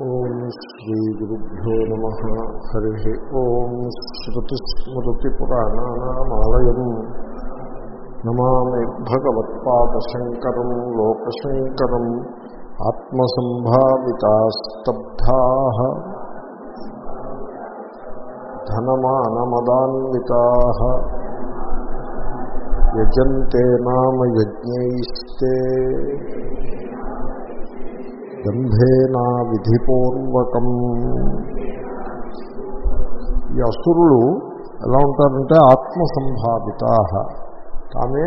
ఓం శ్రీ గురుభ్యో నమ. హరి ఓం శ్రుతిస్మృతిపురాణానామాలయం నమామి భగవత్పాదశంకరం లోకశంకరం ఆత్మసంభావితాస్తబ్ధా. ధనమానమదాన్వితా. యజంతే నామ యజ్ఞైస్తే. గంధేనా విధిపూర్వకం. ఈ అసురులు ఎలా ఉంటారంటే ఆత్మసంభావిత. తామే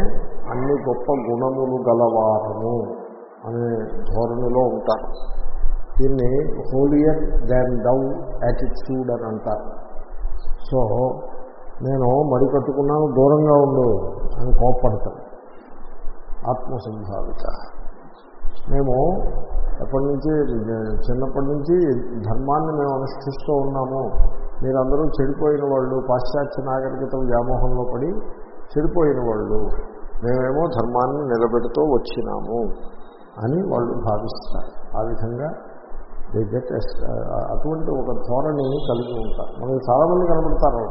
అన్ని గొప్ప గుణములు గలవారము అనే ధోరణిలో ఉంటారు. దీన్ని హోలియర్ దాన్ డౌ యాటిట్యూడ్ అని అంటారు. సో నేను మడి కట్టుకున్నాను దూరంగా ఉండు అని కోప్పడతాను ఆత్మసంభావిత. మేము ఎప్పటి నుంచి చిన్నప్పటి నుంచి ధర్మాన్ని మేము అనుష్ఠిస్తూ ఉన్నాము. మీరందరూ చెడిపోయిన వాళ్ళు పాశ్చాత్య నాగరికత వ్యామోహంలో పడి చెడిపోయిన వాళ్ళు మేమేమో ధర్మాన్ని నిలబెడుతూ వచ్చినాము అని వాళ్ళు భావిస్తారు. ఆ విధంగా దే గెట్ అటువంటి ఒక ధోరణి కలిగి ఉంటారు. మనకి చాలామంది కనబడతారు.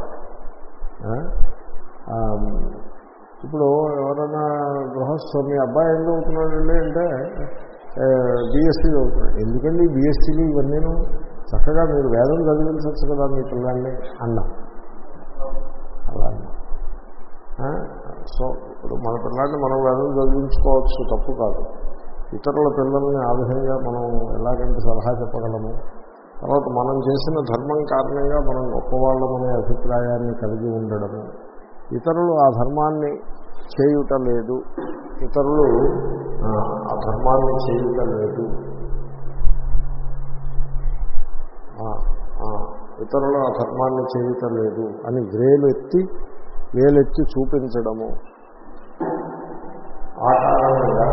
ఇప్పుడు ఎవరైనా గృహస్థు మీ అబ్బాయి ఏం చదువుతున్నాడండి అంటే బీఎస్సీ చదువుతున్నాడు. ఎందుకండి బీఎస్సీలు ఇవన్నీను? చక్కగా మీరు వేదం చదివించవచ్చు కదా మీ పిల్లల్ని అన్నా. అలా సో ఇప్పుడు మన పిల్లల్ని మనం వేదం చదివించుకోవచ్చు తప్పు కాదు. ఇతరుల పిల్లల్ని ఆ విధంగా మనం ఎలాగంటే సలహా చెప్పగలము. తర్వాత మనం చేసిన ధర్మం కారణంగా మనం గొప్పవాళ్ళమనే అభిప్రాయాన్ని కలిగి ఉండడము. ఇతరులు ఆ ధర్మాన్ని చేయుట లేదు ఇతరులు ఆ ధర్మాన్ని చేయుట లేదు ఇతరులు ఆ ధర్మాన్ని చేయుట లేదు అని వేలెత్తి వేలెత్తి చూపించడము. ఆ కారణంగా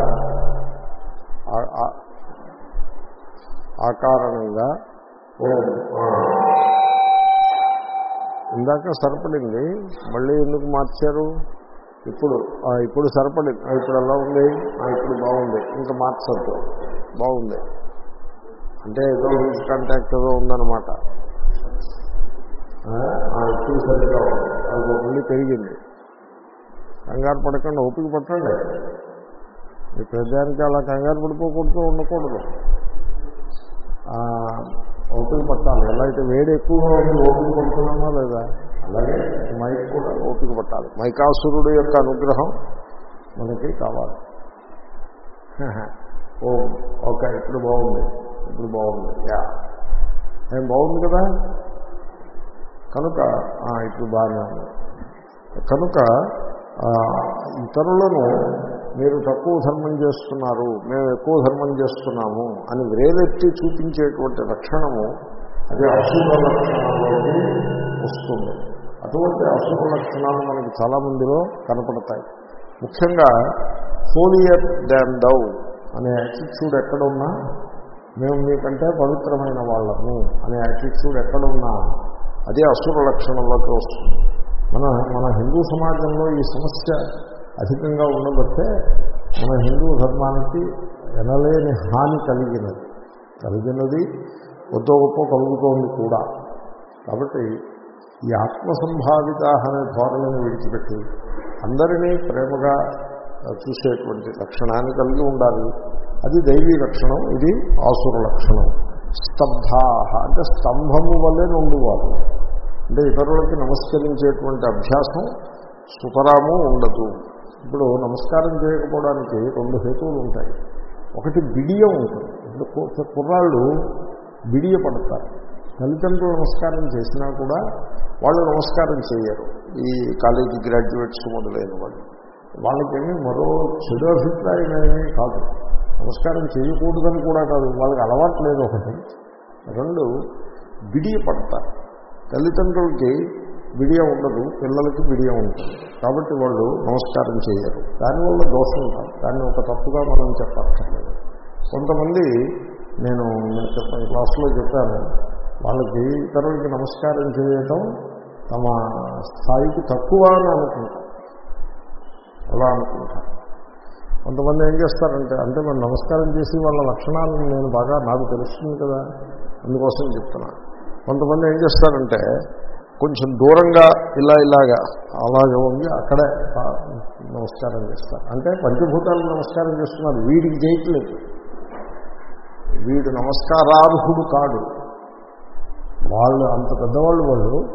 ఆ కారణంగా ఇందాక సరిపడింది మళ్ళీ ఎందుకు మార్చారు? ఇప్పుడు ఇప్పుడు సరిపడి ఇప్పుడు ఎలా ఉంది? ఇప్పుడు బాగుంది. ఇంకా మార్చద్దు. బాగుంది. అంటే ఏదో లూజ్ కాంటాక్ట్ ఏదో ఉందన్నమాట. ఇప్పుడు సరిగ్గా అది మళ్ళీ పెరిగింది. కంగారు పడకుండా ఓపిక పట్టండి. మీ ప్రజానికి అలా కంగారు పడిపోకూడదు ఉండకూడదు. ఓపిక పట్టాలి. ఎలా అయితే వేడి ఎక్కువగా ఉంది ఓపిక పడుతున్నామా లేదా? అలాగే మైక్ కూడా ఓపిక పట్టాలి. మైకాసురుడు యొక్క అనుగ్రహం మనకి కావాలి. ఓ ఓకే ఇప్పుడు బాగుంది. ఇప్పుడు బాగుంది. యా. ఏం బాగుంది కదా? కనుక ఇప్పుడు బాగానే ఉంది. కనుక ఇతరులను మీరు తక్కువ ధర్మం చేస్తున్నారు మేము ఎక్కువ ధర్మం చేస్తున్నాము అని వేరెత్తి చూపించేటువంటి లక్షణము అది అశుభ లక్షణాలకి వస్తుంది. అటువంటి అశుభ లక్షణాలు మనకి చాలామందిలో కనపడతాయి. ముఖ్యంగా హోలియర్ దాన్ డౌ అనే యాటిట్యూడ్ ఎక్కడున్నా మేము మీకంటే పవిత్రమైన వాళ్ళము అనే యాటిట్యూడ్ ఎక్కడున్నా అదే అసుర లక్షణంలోకి వస్తుంది. మన మన హిందూ సమాజంలో ఈ సమస్య అధికంగా ఉండబట్టే మన హిందూ ధర్మానికి ఎనలేని హాని కలిగినది. కలిగినది కొద్దో గొప్ప కలుగుతోంది కూడా. కాబట్టి ఈ ఆత్మసంభావిత అనే ధోరణిని విడిచిపెట్టి అందరినీ ప్రేమగా చూసేటువంటి లక్షణాన్ని కలిగి ఉండాలి. అది దైవీ లక్షణం ఇది ఆసుర లక్షణం. స్తబ్ధాహ అంటే స్తంభము వల్లే నుండివారు. అంటే ఇతరులకి నమస్కరించేటువంటి అభ్యాసం సుతరాము ఉండదు. ఇప్పుడు నమస్కారం చేయకపోవడానికి రెండు హేతువులు ఉంటాయి. ఒకటి బిడియం ఉంటుంది. ఇప్పుడు కుర్రాళ్ళు బిడియ పడతారు. తల్లిదండ్రులు నమస్కారం చేసినా కూడా వాళ్ళు నమస్కారం చేయరు. ఈ కాలేజీ గ్రాడ్యుయేట్స్ మొదలైన వాళ్ళు. వాళ్ళకేమీ మరో చెడు అభిప్రాయం ఏమీ కాదు. నమస్కారం చేయకూడదని కూడా కాదు. వాళ్ళకి అలవాటు లేదు ఒకటి. రెండు బిడియ పడతారు. తల్లిదండ్రులకి బిడియ ఉండదు పిల్లలకి బిడియ ఉంటుంది. కాబట్టి వాళ్ళు నమస్కారం చేయరు. దానివల్ల దోషం కాదు దాన్ని ఒక తప్పుగా మనం చెప్పక్కర్లేదు. కొంతమంది నేను చెప్పాను క్లాస్లో చెప్పాను వాళ్ళకి ఇతరులకి నమస్కారం చేయటం తమ స్థాయికి తక్కువ అని అనుకుంటారు. అలా అనుకుంటారు. కొంతమంది ఏం చేస్తారంటే అంటే మనం నమస్కారం చేసి వాళ్ళ లక్షణాలను నేను బాగా నాకు తెలుస్తుంది కదా అందుకోసం చెప్తున్నా. కొంతమంది ఏం చేస్తారంటే కొంచెం దూరంగా ఇలా ఇలాగా అలాగే ఉండి అక్కడే నమస్కారం చేస్తారు. అంటే పంచభూతాలకు నమస్కారం చేస్తున్నారు వీడికి చేయట్లేదు. వీడు నమస్కారార్హుడు కాడు. వాళ్ళు అంత పెద్దవాళ్ళు వాళ్ళు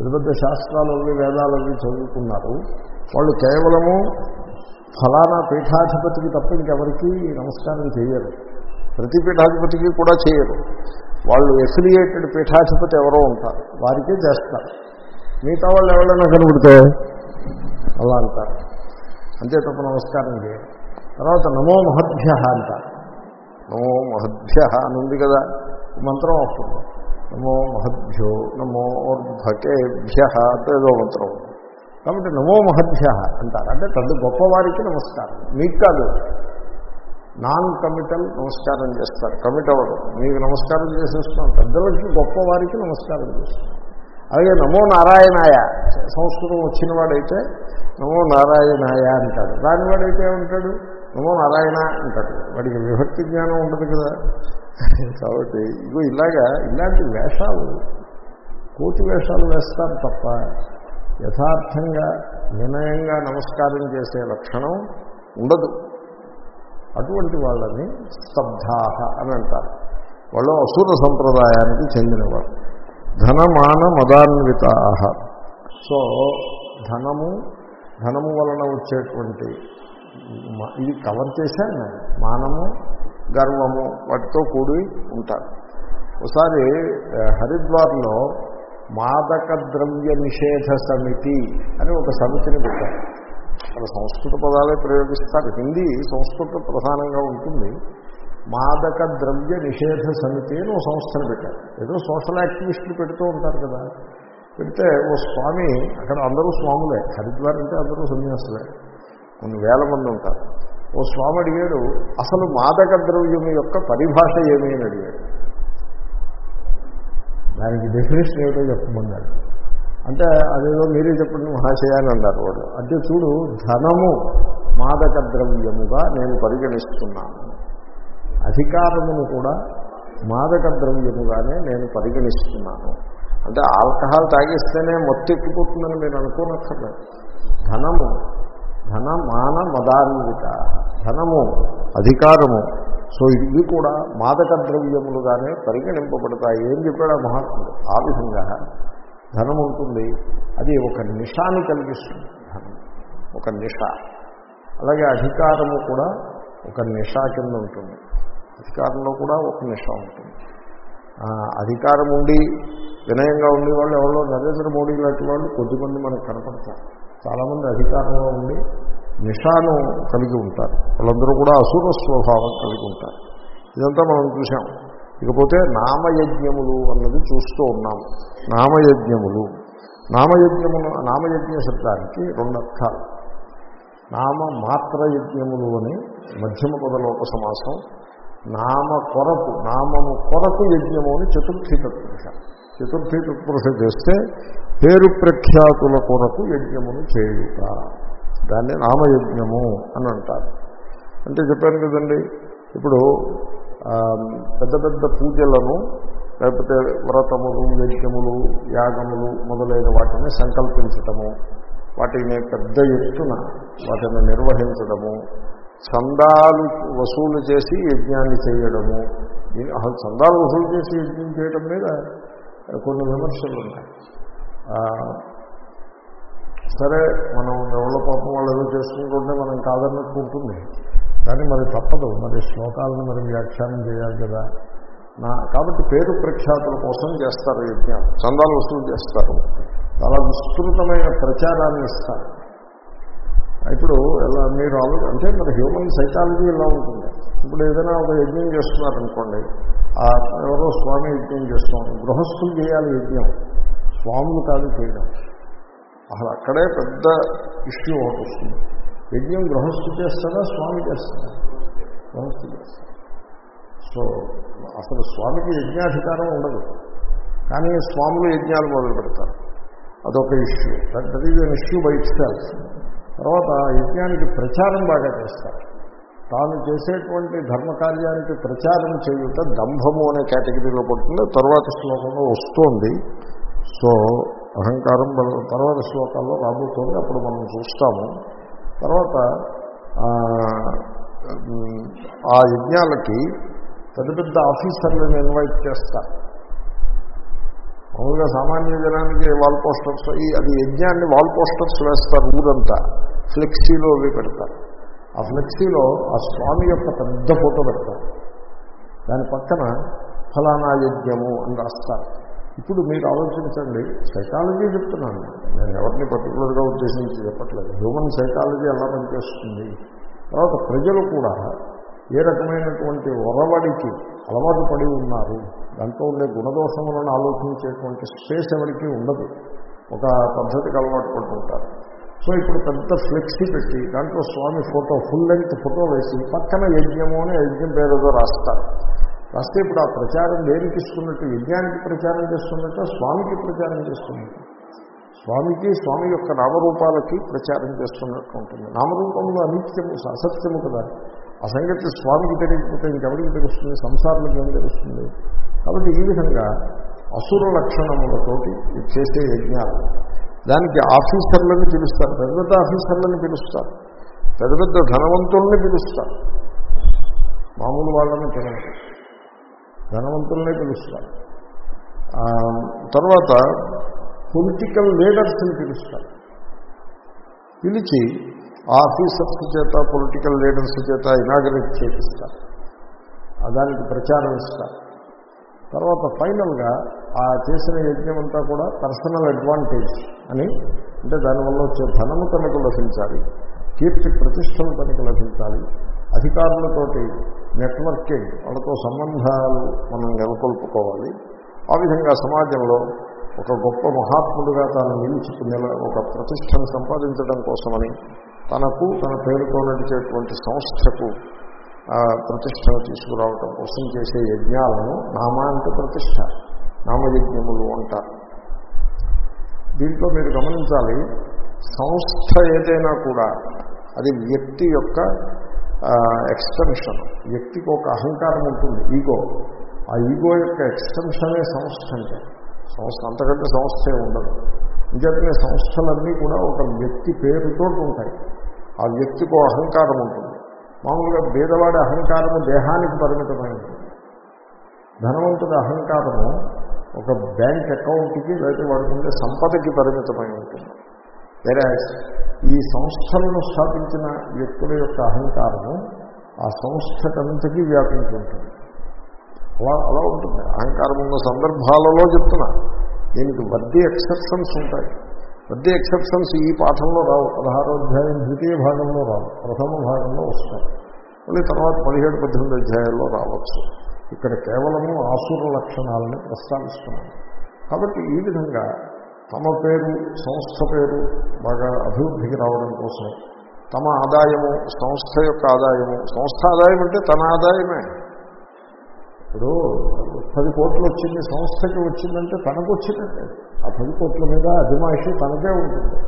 పెద్ద పెద్ద శాస్త్రాలు వేదాలని చదువుకున్నారు. వాళ్ళు కేవలము ఫలానా పీఠాధిపతికి తప్ప ఇంకెవరికి నమస్కారం చేయరు. ప్రతి పీఠాధిపతికి కూడా చేయరు. వాళ్ళు ఎఫిలియేటెడ్ పీఠాధిపతి ఎవరో ఉంటారు. వారికే చేస్తారు. మిగతా వాళ్ళు ఎవరైనా కనబడితే అలా అంటారు. అంతే తప్ప నమస్కారం చేయరు. తర్వాత నమో మహద్భ్య అంటారు. నమో మహద్భ్య అని ఉంది కదా మంత్రం వస్తుంది నమో మహద్భ్యో నమో ఓర్భకేభ్య ఏదో మంత్రం కాబట్టి నమో మహద్భ్య అంటారు. అంటే పెద్ద గొప్పవారికి నమస్కారం. మీకు కాదు. నాన్ కమిటల్ నమస్కారం చేస్తారు. కమిట్ అవ్వదు మీకు నమస్కారం చేసేస్తున్నాం పెద్దలకి గొప్పవారికి నమస్కారం చేస్తున్నాం అలాగే నమో నారాయణాయ. సంస్కృతం వచ్చిన వాడైతే నమో నారాయణాయ అంటాడు. రానివాడైతే ఉంటాడు నమో నారాయణ అంటాడు. వాడికి విభక్తి జ్ఞానం ఉండదు కదా. కాబట్టి ఇగో ఇలాగా ఇలాంటి వేషాలు కోటి వేషాలు వేస్తారు తప్ప యథార్థంగా వినయంగా నమస్కారం చేసే లక్షణం ఉండదు. అటువంటి వాళ్ళని స్తబ్ధాహ అని అంటారు. వాళ్ళు అసుర సంప్రదాయానికి చెందినవారు. ధనమాన మదాన్వితాహ. సో ధనము ధనము వలన వచ్చేటువంటి ఇది కవర్ చేశాను మానము గర్వము వాటితో కూడి ఉంటారు. ఒకసారి హరిద్వార్లో మాదక ద్రవ్య నిషేధ సమితి అని ఒక సమితిని పెట్టారు. అక్కడ సంస్కృత పదాలే ప్రయోగిస్తారు. హిందీ సంస్కృత ప్రధానంగా ఉంటుంది. మాదక ద్రవ్య నిషేధ సమితి అని ఒక సంస్థను పెట్టారు. ఏదో సోషల్ యాక్టివిస్టులు పెడుతూ ఉంటారు కదా. పెడితే ఓ స్వామి అక్కడ అందరూ స్వాములే. హరిద్వార్ అంటే అందరూ సన్యాసులే. కొన్ని వేల మంది ఉంటారు. ఓ స్వామి అడిగాడు అసలు మాదక ద్రవ్యం యొక్క పరిభాష ఏమి? అని అడిగాడు. దానికి డెఫినేషన్ ఏమిటో చెప్పమన్నాడు. అంటే అదేదో మీరే చెప్పండి మహాశయాన్ని అని అన్నారు వాడు అంటే చూడు ధనము మాదక ద్రవ్యముగా నేను పరిగణిస్తున్నాను. అధికారమును కూడా మాదక ద్రవ్యముగానే నేను పరిగణిస్తున్నాను. అంటే ఆల్కహాల్ తాగిస్తేనే మొత్తెక్కిపోతుందని మీరు అనుకోనక్కర్లేదు. ధనము ధన మాన మదాన్విత ధనము అధికారము. సో ఇవి కూడా మాదక ద్రవ్యములుగానే పరిగణింపబడతాయి. ఏం చెప్పాడు మహాత్ముడు? ఆ విధంగా ధనం ఉంటుంది. అది ఒక నిషాని కలిగిస్తుంది. ధనం ఒక నిష. అలాగే అధికారము కూడా ఒక నిషా కింద ఉంటుంది. అధికారంలో కూడా ఒక నిష ఉంటుంది. అధికారం ఉండి వినయంగా ఉండే వాళ్ళు ఎవరో నరేంద్ర మోడీ లాంటి వాళ్ళు కొద్దిమంది మనకు కనపడతారు. చాలామంది అధికారంలో ఉండి నిషాను కలిగి ఉంటారు. వాళ్ళందరూ కూడా అసుర స్వభావం కలిగి ఉంటారు. ఇదంతా మనం చూసాం ఇకపోతే నామయజ్ఞములు అన్నది చూస్తూ ఉన్నాం. నామయజ్ఞములు. నామయజ్ఞములు నామయజ్ఞ శబ్దానికి రెండు అర్థాలు. నామ మాత్ర యజ్ఞములు అని మధ్యమ పదలోక సమాసం నామ కొరకు నామము కొరకు యజ్ఞము అని చతుర్థీ తత్పురుష. చతుర్థీ తత్పురుష చేస్తే పేరు ప్రఖ్యాతుల కొరకు యజ్ఞమును చేయుట. దాన్ని నామయజ్ఞము అని అంటారు. అంటే చెప్పాను కదండి ఇప్పుడు పెద్ద పెద్ద పూజలను లేకపోతే వ్రతములు యజ్ఞములు యాగములు మొదలైన వాటిని సంకల్పించటము వాటిని పెద్ద ఎత్తున వాటిని నిర్వహించడము చందాలు వసూలు చేసి యజ్ఞాన్ని చేయడము. దీని అసలు చందాలు వసూలు చేసి యజ్ఞం చేయడం మీద కొన్ని విమర్శలు ఉన్నాయి సరే మనం ఎవరో పాపం వాళ్ళు ఏదో చేసుకుంటుంటే మనం కాదన్నట్టు ఉంటుంది. కానీ మరి తప్పదు. మరి శ్లోకాలను మరి వ్యాఖ్యానం చేయాలి కదా. నా కాబట్టి పేరు ప్రఖ్యాతుల కోసం చేస్తారు యజ్ఞం. చందాలు వసూలు చేస్తారు. చాలా విస్తృతమైన ప్రచారాన్ని ఇస్తారు. ఇప్పుడు ఎలా మీరు అంటే మరి హ్యూమన్ సైకాలజీ ఎలా ఉంటుంది. ఇప్పుడు ఏదైనా ఒక యజ్ఞం చేస్తున్నారనుకోండి ఎవరో స్వామి యజ్ఞం చేస్తాం గృహస్థులు చేయాలి యజ్ఞం. స్వాములు కాదు చేయడం. అసలు అక్కడే పెద్ద ఇష్యూ ఒకటి వస్తుంది. యజ్ఞం గృహస్థు చేస్తారా స్వామి చేస్తారా గృహస్థు సో అసలు స్వామికి యజ్ఞాధికారం ఉండదు. కానీ స్వాములు యజ్ఞాలు మొదలు పెడతారు. అదొక issue. That is an issue by తర్వాత యజ్ఞానికి ప్రచారం బాగా చేస్తారు. తాను చేసేటువంటి ధర్మకార్యానికి ప్రచారం చేయుట దంభము అనే కేటగిరీలో పడుతుంది. తర్వాత శ్లోకంలో వస్తోంది. సో అహంకారం తర్వాత శ్లోకాల్లో రాబోతుంది అప్పుడు మనం చూస్తాము. తర్వాత ఆ, యజ్ఞాలకి పెద్ద పెద్ద ఆఫీసర్లను ఇన్వైట్ చేస్తారు మామూలుగా సామాన్య జనానికి వాల్ పోస్టర్స్ ఈ అది యజ్ఞాన్ని వాల్ పోస్టర్స్ వేస్తారు ఊరంతా. ఫ్లెక్సీలో అవి పెడతారు. ఆ ఫ్లెక్సీలో ఆ స్వామి యొక్క పెద్ద ఫోటో పెడతారు. దాని పక్కన ఫలానా యజ్ఞము అని రాస్తారు. ఇప్పుడు మీరు ఆలోచించండి సైకాలజీ చెప్తున్నాను. నేను ఎవరిని పర్టికులర్గా ఉద్దేశించి చెప్పట్లేదు. హ్యూమన్ సైకాలజీ ఎలా పనిచేస్తుంది? తర్వాత ప్రజలు కూడా ఏ రకమైనటువంటి ఒరవడికి అలవాటు పడి ఉన్నారు? దాంట్లో ఉండే గుణదోషములను ఆలోచించేటువంటి స్పేస్ ఎవరికి ఉండదు. ఒక పద్ధతికి అలవాటు పడుతుంటారు. సో ఇప్పుడు పెద్ద ఫ్లెక్సీ పెట్టి దాంట్లో స్వామి ఫోటో ఫుల్ లెంగ్త్ ఫోటో వేసి పక్కన యజ్ఞము అని యజ్ఞం పేరుతో రాస్తారు. రాస్తే ఇప్పుడు ఆ ప్రచారం దేనికి ఇస్తున్నట్టు? యజ్ఞానికి ప్రచారం చేస్తున్నట్టు? స్వామికి ప్రచారం చేస్తున్నట్టు? స్వామికి స్వామి యొక్క నామరూపాలకి ప్రచారం చేస్తున్నట్టు ఉంటుంది. నామరూపంలో అనిత్యము అసత్యము కదా. ఆ సంగతి స్వామికి తెలియకపోతే ఇంకెవరికి తెలుస్తుంది? సంసారానికి ఏం తెలుస్తుంది? కాబట్టి ఈ విధంగా అసుర లక్షణములతోటి చేసే యజ్ఞాలు. దానికి ఆఫీసర్లను పిలుస్తారు. పెద్ద పెద్ద ఆఫీసర్లను పిలుస్తారు. పెద్ద పెద్ద ధనవంతుల్ని పిలుస్తారు. మామూలు వాళ్ళని పిలవరు. ధనవంతులనే పిలుస్తారు. తర్వాత పొలిటికల్ లీడర్స్ని పిలుస్తారు. పిలిచి ఆఫీసర్స్ చేత పొలిటికల్ లీడర్స్ చేత ఇనాగరేట్ చేపిస్తారు. దానికి ప్రచారం ఇస్తారు. తర్వాత ఫైనల్గా ఆ చేసిన యజ్ఞం అంతా కూడా పర్సనల్ అడ్వాంటేజ్ అని అంటే దానివల్ల వచ్చే ధనము తనకు లభించాలి కీర్తి ప్రతిష్టలు తనకు లభించాలి అధికారులతోటి నెట్వర్కింగ్ వాళ్ళతో సంబంధాలు మనం నెలకొల్పుకోవాలి. ఆ విధంగా సమాజంలో ఒక గొప్ప మహాత్ముడుగా తాను నిలిచి ఒక ప్రతిష్టను సంపాదించడం కోసమని తనకు తన పేరుతో నడిచేటువంటి సంస్థకు ప్రతిష్టను తీసుకురావటం కోసం చేసే యజ్ఞాలను నామ అంటే ప్రతిష్ట నామయజ్ఞములు అంటారు దీంట్లో మీరు గమనించాలి సంస్థ ఏదైనా కూడా అది వ్యక్తి యొక్క ఎక్స్టెన్షన్ వ్యక్తికి ఒక అహంకారం ఉంటుంది ఈగో ఆ ఈగో యొక్క ఎక్స్టెన్షనే సంస్థ అంటే. సంస్థ అంతకంటే సంస్థే ఉండదు. నిజంగా సంస్థలన్నీ కూడా ఒక వ్యక్తి పేరుతో ఉంటాయి. ఆ వ్యక్తికి అహంకారం ఉంటుంది. మామూలుగా భేదవాడి అహంకారము దేహానికి పరిమితమై ఉంటుంది ధనవంతుడి అహంకారము ఒక బ్యాంక్ అకౌంట్కి లేకపోతే వాడికి ఉండే సంపదకి పరిమితమై ఉంటుంది. వేరే ఈ సంస్థలను స్థాపించిన వ్యక్తుల యొక్క అహంకారము ఆ సంస్థకంతకీ వ్యాపించి ఉంటుంది. అలా అలా ఉంటుంది. అహంకారం ఉన్న సందర్భాలలో చెప్తున్నా. దీనికి వడ్డీ ఎక్సెప్షన్స్ ఉంటాయి. వడ్డీ ఎక్సెప్షన్స్ ఈ పాఠంలో రావు. పదహారో అధ్యాయం ద్వితీయ భాగంలో రావు. ప్రథమ భాగంలో వస్తాయి. మళ్ళీ తర్వాత పదిహేడు పద్దెనిమిది అధ్యాయాల్లో రావచ్చు. ఇక్కడ కేవలము ఆసుర లక్షణాలను ప్రస్తావిస్తున్నాను. కాబట్టి ఈ విధంగా తమ పేరు సంస్థ పేరు బాగా అభివృద్ధికి రావడం కోసం తమ ఆదాయము సంస్థ యొక్క ఆదాయము. సంస్థ ఆదాయం అంటే తన ఆదాయమే. ఇప్పుడు పది కోట్లు వచ్చింది సంస్థకి వచ్చిందంటే తనకు వచ్చినట్టే. ఆ పది కోట్ల మీద అజమాయిషి తనకే ఉంటుంది.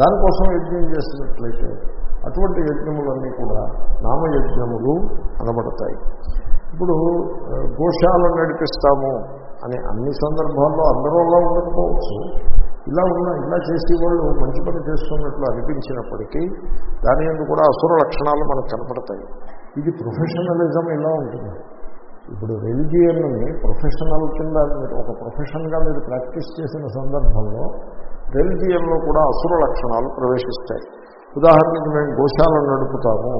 దానికోసం యజ్ఞం చేసినట్లయితే అటువంటి యజ్ఞములన్నీ కూడా నామయజ్ఞములు అనబడతాయి. ఇప్పుడు గోశాలను నడిపిస్తాము. అని అన్ని సందర్భాల్లో అందరూ అలా ఉండకపోవచ్చు. ఇలా ఉన్న ఇలా చేసి వాళ్ళు మంచి పని చేస్తున్నట్లు అనిపించినప్పటికీ దాని ఎందుకు కూడా అసుర లక్షణాలు మనకు కనపడతాయి. ఇది ప్రొఫెషనలిజం ఇలా ఉంటుంది. ఇప్పుడు రెలిజియన్ని ప్రొఫెషనల్ కింద మీరు ఒక ప్రొఫెషన్గా మీరు ప్రాక్టీస్ చేసిన సందర్భంలో రెలిజియన్లో కూడా అసుర లక్షణాలు ప్రవేశిస్తాయి. ఉదాహరణకి మేము గోశాలను నడుపుతాము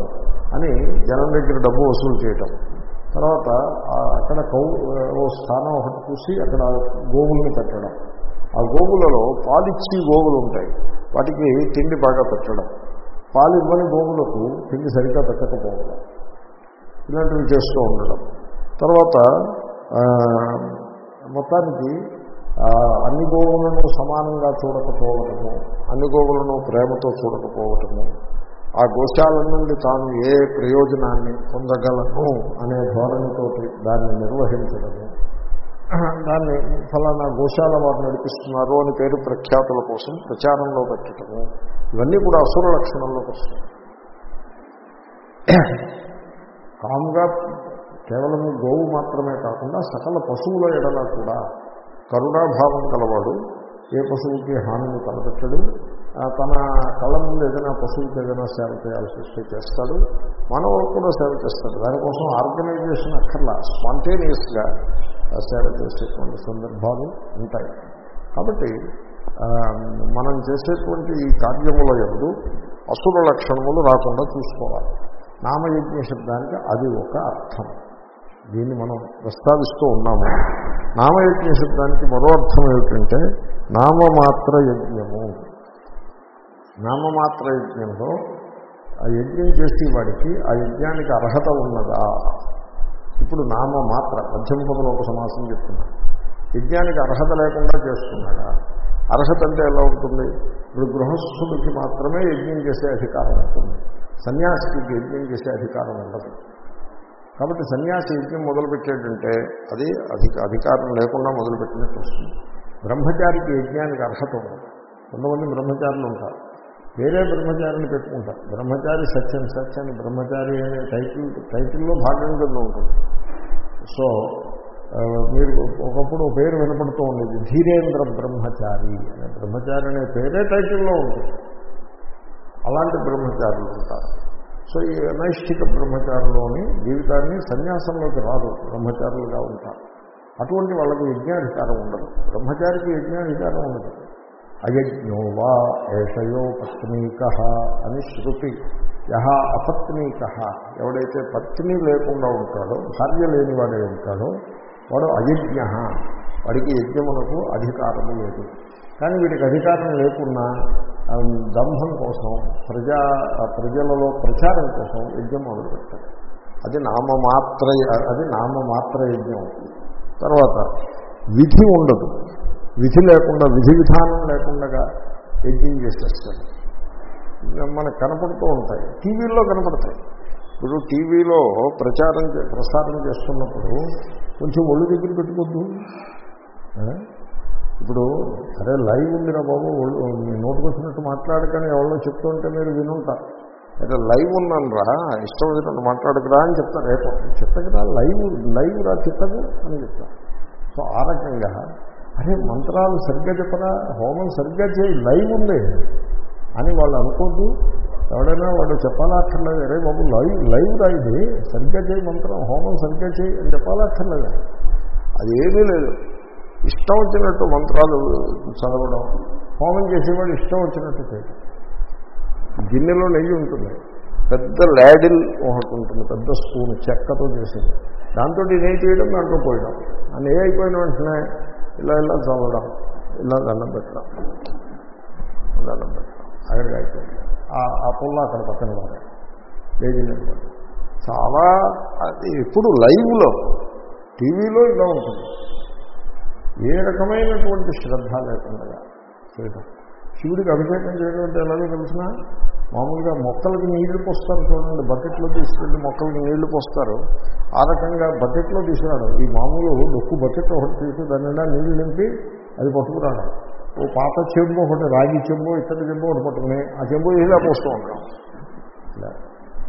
అని జనం దగ్గర డబ్బు వసూలు చేయటం. తర్వాత అక్కడ కౌ ఓ స్థానం ఒకటి చూసి అక్కడ గోవుల్ని పెట్టడం. ఆ గోవులలో పాలిచ్చి గోవులు ఉంటాయి. వాటికి తిండి బాగా పెట్టడం. పాలు ఇవ్వని గోవులకు తిండి సరిగ్గా పెట్టకపోవడం. ఇలాంటివి చేస్తూ ఉండడం. తర్వాత మొత్తానికి అన్ని గోవులను సమానంగా చూడకపోవటము అన్ని గోవులను ప్రేమతో చూడకపోవటము ఆ గోశాల నుండి తాను ఏ ప్రయోజనాన్ని పొందగలను అనే ధోరణితోటి దాన్ని నిర్వహించడము. దాన్ని ఫలానా గోశాల వారు నడిపిస్తున్నారు అని పేరు ప్రఖ్యాతుల కోసం ప్రచారంలో పెట్టడము. ఇవన్నీ కూడా అసుర లక్షణంలోకి వస్తాయి కాముగా కేవలం గోవు మాత్రమే కాకుండా సకల పశువుల ఎడలా కూడా కరుణాభావం కలవాడు ఏ పశువుకి హానిని తలపెట్టడు తన కళ్ళ ముందు ఏదైనా పశువుకి ఏదైనా సేవ చేయాల్సి వస్తే చేస్తాడు. మానవులకు కూడా సేవ చేస్తాడు దానికోసం ఆర్గనైజేషన్ అక్కర్లా. స్పాంటేనియస్గా సేవ చేసేటువంటి సందర్భాలు ఉంటాయి. కాబట్టి మనం చేసేటువంటి ఈ కార్యముల ఎందు అసుర లక్షణములు రాకుండా చూసుకోవాలి. నామయజ్ఞ శబ్దానికి అది ఒక అర్థం. దీన్ని మనం ప్రస్తావిస్తూ ఉన్నాము. నామయజ్ఞ శబ్దానికి మరో అర్థం ఏమిటంటే నామమాత్ర యజ్ఞము నామమాత్ర యజ్ఞంలో ఆ యజ్ఞం చేసే వాడికి ఆ యజ్ఞానికి అర్హత ఉన్నదా? ఇప్పుడు నామమాత్ర మధ్యమ పదలోక సమాసం చెప్తున్నా. యజ్ఞానికి అర్హత లేకుండా చేస్తున్నాడా? అర్హత అంటే ఎలా ఉంటుంది? ఇప్పుడు గృహస్థుడికి మాత్రమే యజ్ఞం చేసే అధికారం ఉంటుంది. సన్యాసికి యజ్ఞం చేసే అధికారం ఉండదు. కాబట్టి సన్యాసి యజ్ఞం మొదలుపెట్టేటంటే అది అధిక అధికారం లేకుండా మొదలుపెట్టినట్టు వస్తుంది. బ్రహ్మచారికి యజ్ఞానికి అర్హత ఉండదు. కొంతమంది బ్రహ్మచారులు ఉంటారు. వేరే బ్రహ్మచారిని పెట్టుకుంటారు బ్రహ్మచారి సత్యం సత్యాన్ని బ్రహ్మచారి అనే టైటిల్ టైటిల్లో భాగం కింద ఉంటుంది. సో మీరు ఒకప్పుడు పేరు వినపడుతూ ఉండేది ధీరేంద్ర బ్రహ్మచారి అనే బ్రహ్మచారి అనే పేరే టైటిల్లో ఉంటుంది. అలాంటి బ్రహ్మచారులు ఉంటారు. సో ఈ నైష్ఠిక బ్రహ్మచారులోని జీవితాన్ని సన్యాసంలోకి రాదు బ్రహ్మచారులుగా ఉంటారు. అటువంటి వాళ్ళకు యజ్ఞాధికారం ఉండదు. బ్రహ్మచారికి యజ్ఞాధికారం ఉండదు. అయజ్ఞో వా ఏషయో పత్నీక అని శృతి. యహ అపత్నీక. ఎవడైతే పత్ని లేకుండా ఉంటాడో భార్య లేనివాడే ఉంటాడో వాడు అయజ్ఞ. వాడికి యజ్ఞమునకు అధికారము లేదు. కానీ వీడికి అధికారం లేకున్నా దంభం కోసం ప్రజా ప్రజలలో ప్రచారం కోసం యజ్ఞం మొదలుపెట్టారు అది నామమాత్ర అది నామమాత్ర యజ్ఞం అవుతుంది తర్వాత విధి ఉండదు. విధి లేకుండా విధి విధానం లేకుండా యజ్ఞం చేసేస్తాడు మనకు కనపడుతూ ఉంటాయి. టీవీల్లో కనపడతాయి. ఇప్పుడు టీవీలో ప్రచారం చే- ప్రసారం చేస్తున్నప్పుడు కొంచెం ఒళ్ళు దగ్గర పెట్టుకోద్దు. ఇప్పుడు అరే లైవ్ ఉందిరా బాబు ఒళ్ళు మీ వచ్చినట్టు మాట్లాడకని ఎవరో చెప్తుంటే మీరు వినుంటారు అయితే లైవ్ ఉన్నానురా ఇష్టం వచ్చినట్టు మాట్లాడకురా అని చెప్తారు. రేపు చెప్తకరా లైవ్ లైవ్ రా చెప్తాను అని చెప్తారు. సో ఆ రకంగా అరే మంత్రాలు సరిగ్గా చెప్పరా? హోమం సరిగ్గా చేయి లైవ్ ఉంది. అని వాళ్ళు అనుకోద్దు. ఎవడైనా వాడు చెప్పాలక్కర్లేదు. అరే బాబు లైవ్ లైవ్ రా ఇది. సరిగ్గా చేయి మంత్రం హోమం సరిగ్గా చేయి అని చెప్పాలా అక్కర్లేదు అది ఏమీ లేదు. ఇష్టం వచ్చినట్టు మంత్రాలు చదవడం హోమం చేసేవాడు ఇష్టం వచ్చినట్టు చేయడం. గిన్నెలో నెయ్యి ఉంటుంది. పెద్ద ల్యాడిల్ ఒకటి ఉంటుంది. పెద్ద స్పూన్ చెక్కతో చేసింది. దాంతో నెయ్యి చేయడం దాంట్లో పోయడం. ఆ నెయ్యి అయిపోయిన వెంటనే ఇలా ఇలా చల్లడం ఇలా దండం పెట్టడం దండం పెట్టడం. అక్కడికి అయిపోయింది ఆ- పుల్ల అక్కడ పక్కన పడాలి చాలా ఇప్పుడు ఎప్పుడు లైవ్లో టీవీలో ఇలా ఉంటుంది. ఏ రకమైనటువంటి శ్రద్ధ లేకుండా చేయడం శివుడికి అభిషేకం చేయడం అంటే ఎలాగో తెలిసిన? మామూలుగా మొక్కలకి నీళ్ళు పోస్తారు చూడండి బకెట్లో తీసుకెళ్ళి మొక్కలకి నీళ్ళు పోస్తారు. ఆ రకంగా బకెట్లో తీసుకురాడు ఈ మామూలు డొక్కు బకెట్ ఒకటి తీసి దాని నిండా నీళ్ళు నింపి అది పట్టుకురాడు. ఓ పాత చెంబు ఒకటి రాగి చెంబు ఇతర చెంబు ఒకటి పట్టుకుని ఆ చెంబు ఇలా పోస్తూ ఉంటాం.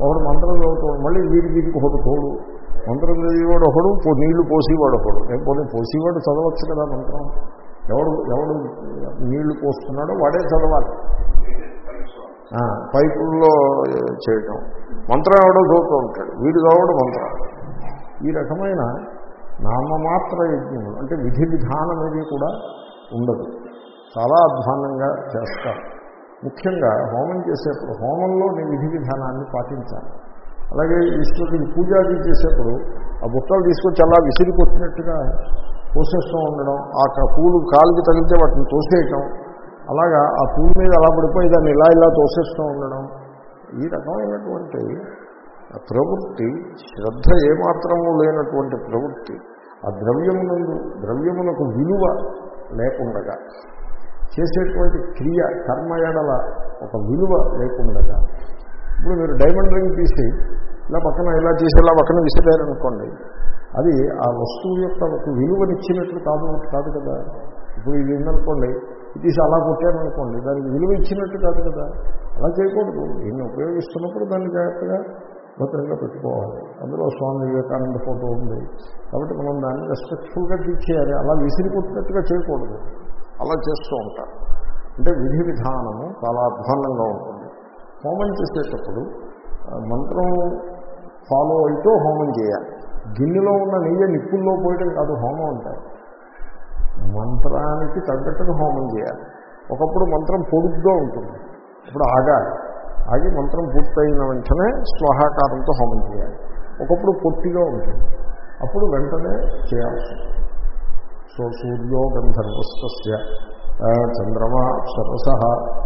ఒకడు మంత్రం చదువుతాడు మళ్ళీ వీడి వీడికి ఒకటి తోడు. మంత్రం చదివేవాడు ఒకడు నీళ్ళు పోసేవాడు ఒకడు. ఏం పోనీ పోసేవాడు చదవచ్చు కదా మంత్రం. ఎవడు ఎవడు నీళ్ళు పోస్తున్నాడో వాడే చదవాలి. పైపుల్లో చేయటం. మంత్రం ఎవడో చదువుతూ ఉంటాడు. వీడు కావడం మంత్రం. ఈ రకమైన నామమాత్ర యజ్ఞములు అంటే విధి విధానం అనేది కూడా ఉండదు. చాలా అధ్వానంగా చేస్తారు. ముఖ్యంగా హోమం చేసేప్పుడు హోమంలో నేను విధి విధానాన్ని పాటించాలి. అలాగే ఈశ్వరుడికి పూజాది చేసేప్పుడు ఆ బుట్టలు తీసుకొచ్చి అలా విసిరికొచ్చినట్టుగా పోసేస్తూ ఉండడం ఆ పూలు కాలుకి తగిలితే వాటిని తోసేయటం అలాగా ఆ పూల మీద అలా పడిపోయి దాన్ని ఇలా ఇలా తోసేస్తూ ఉండడం ఈ రకమైనటువంటి ప్రవృత్తి శ్రద్ధ ఏమాత్రము లేనటువంటి ప్రవృత్తి ఆ ద్రవ్యమునందు ద్రవ్యమునకు విలువ లేకుండగా చేసేటువంటి క్రియ కర్మ ఎడల ఒక విలువ లేకుండగా. ఇప్పుడు మీరు డైమండ్ రింగ్ తీసి ఇలా పక్కన ఇలా చేసి ఇలా పక్కన విసిరారనుకోండి. అది ఆ వస్తువు యొక్క ఒక విలువనిచ్చినట్లు కాదు కాదు కదా. ఇప్పుడు ఇది ఉందనుకోండి ఇది తీసి అలా కొట్టారనుకోండి దానికి విలువ ఇచ్చినట్టు కాదు కదా. అలా చేయకూడదు. దీన్ని ఉపయోగిస్తున్నప్పుడు దాన్ని జాగ్రత్తగా భద్రంగా పెట్టుకోవాలి. అందులో స్వామి వివేకానంద ఫోటో ఉంది. కాబట్టి మనం దాన్ని రెస్పెక్ట్ఫుల్గా ట్రీట్ చేయాలి అలా విసిరికొట్టినట్టుగా చేయకూడదు. అలా చేస్తూ ఉంటారు. అంటే విధి విధానము చాలా అధ్వాన్నంగా ఉంటుంది. హోమం చేసేటప్పుడు మంత్రం ఫాలో అయితే హోమం చేయాలి. గిన్నెలో ఉన్న నెయ్యి నిప్పుల్లో పోయడం కాదు హోమం అంటారు. మంత్రానికి తగ్గట్టుగా హోమం చేయాలి. ఒకప్పుడు మంత్రం పొడుగ్గా ఉంటుంది. ఇప్పుడు ఆగాలి. ఆగి మంత్రం పూర్తయిన వెంటనే స్వాహాకారంతో హోమం చేయాలి. ఒకప్పుడు పొట్టిగా ఉంటుంది. అప్పుడు వెంటనే చేయాల్సి సో సూర్యో గంధర్వస్య చంద్రమా సరస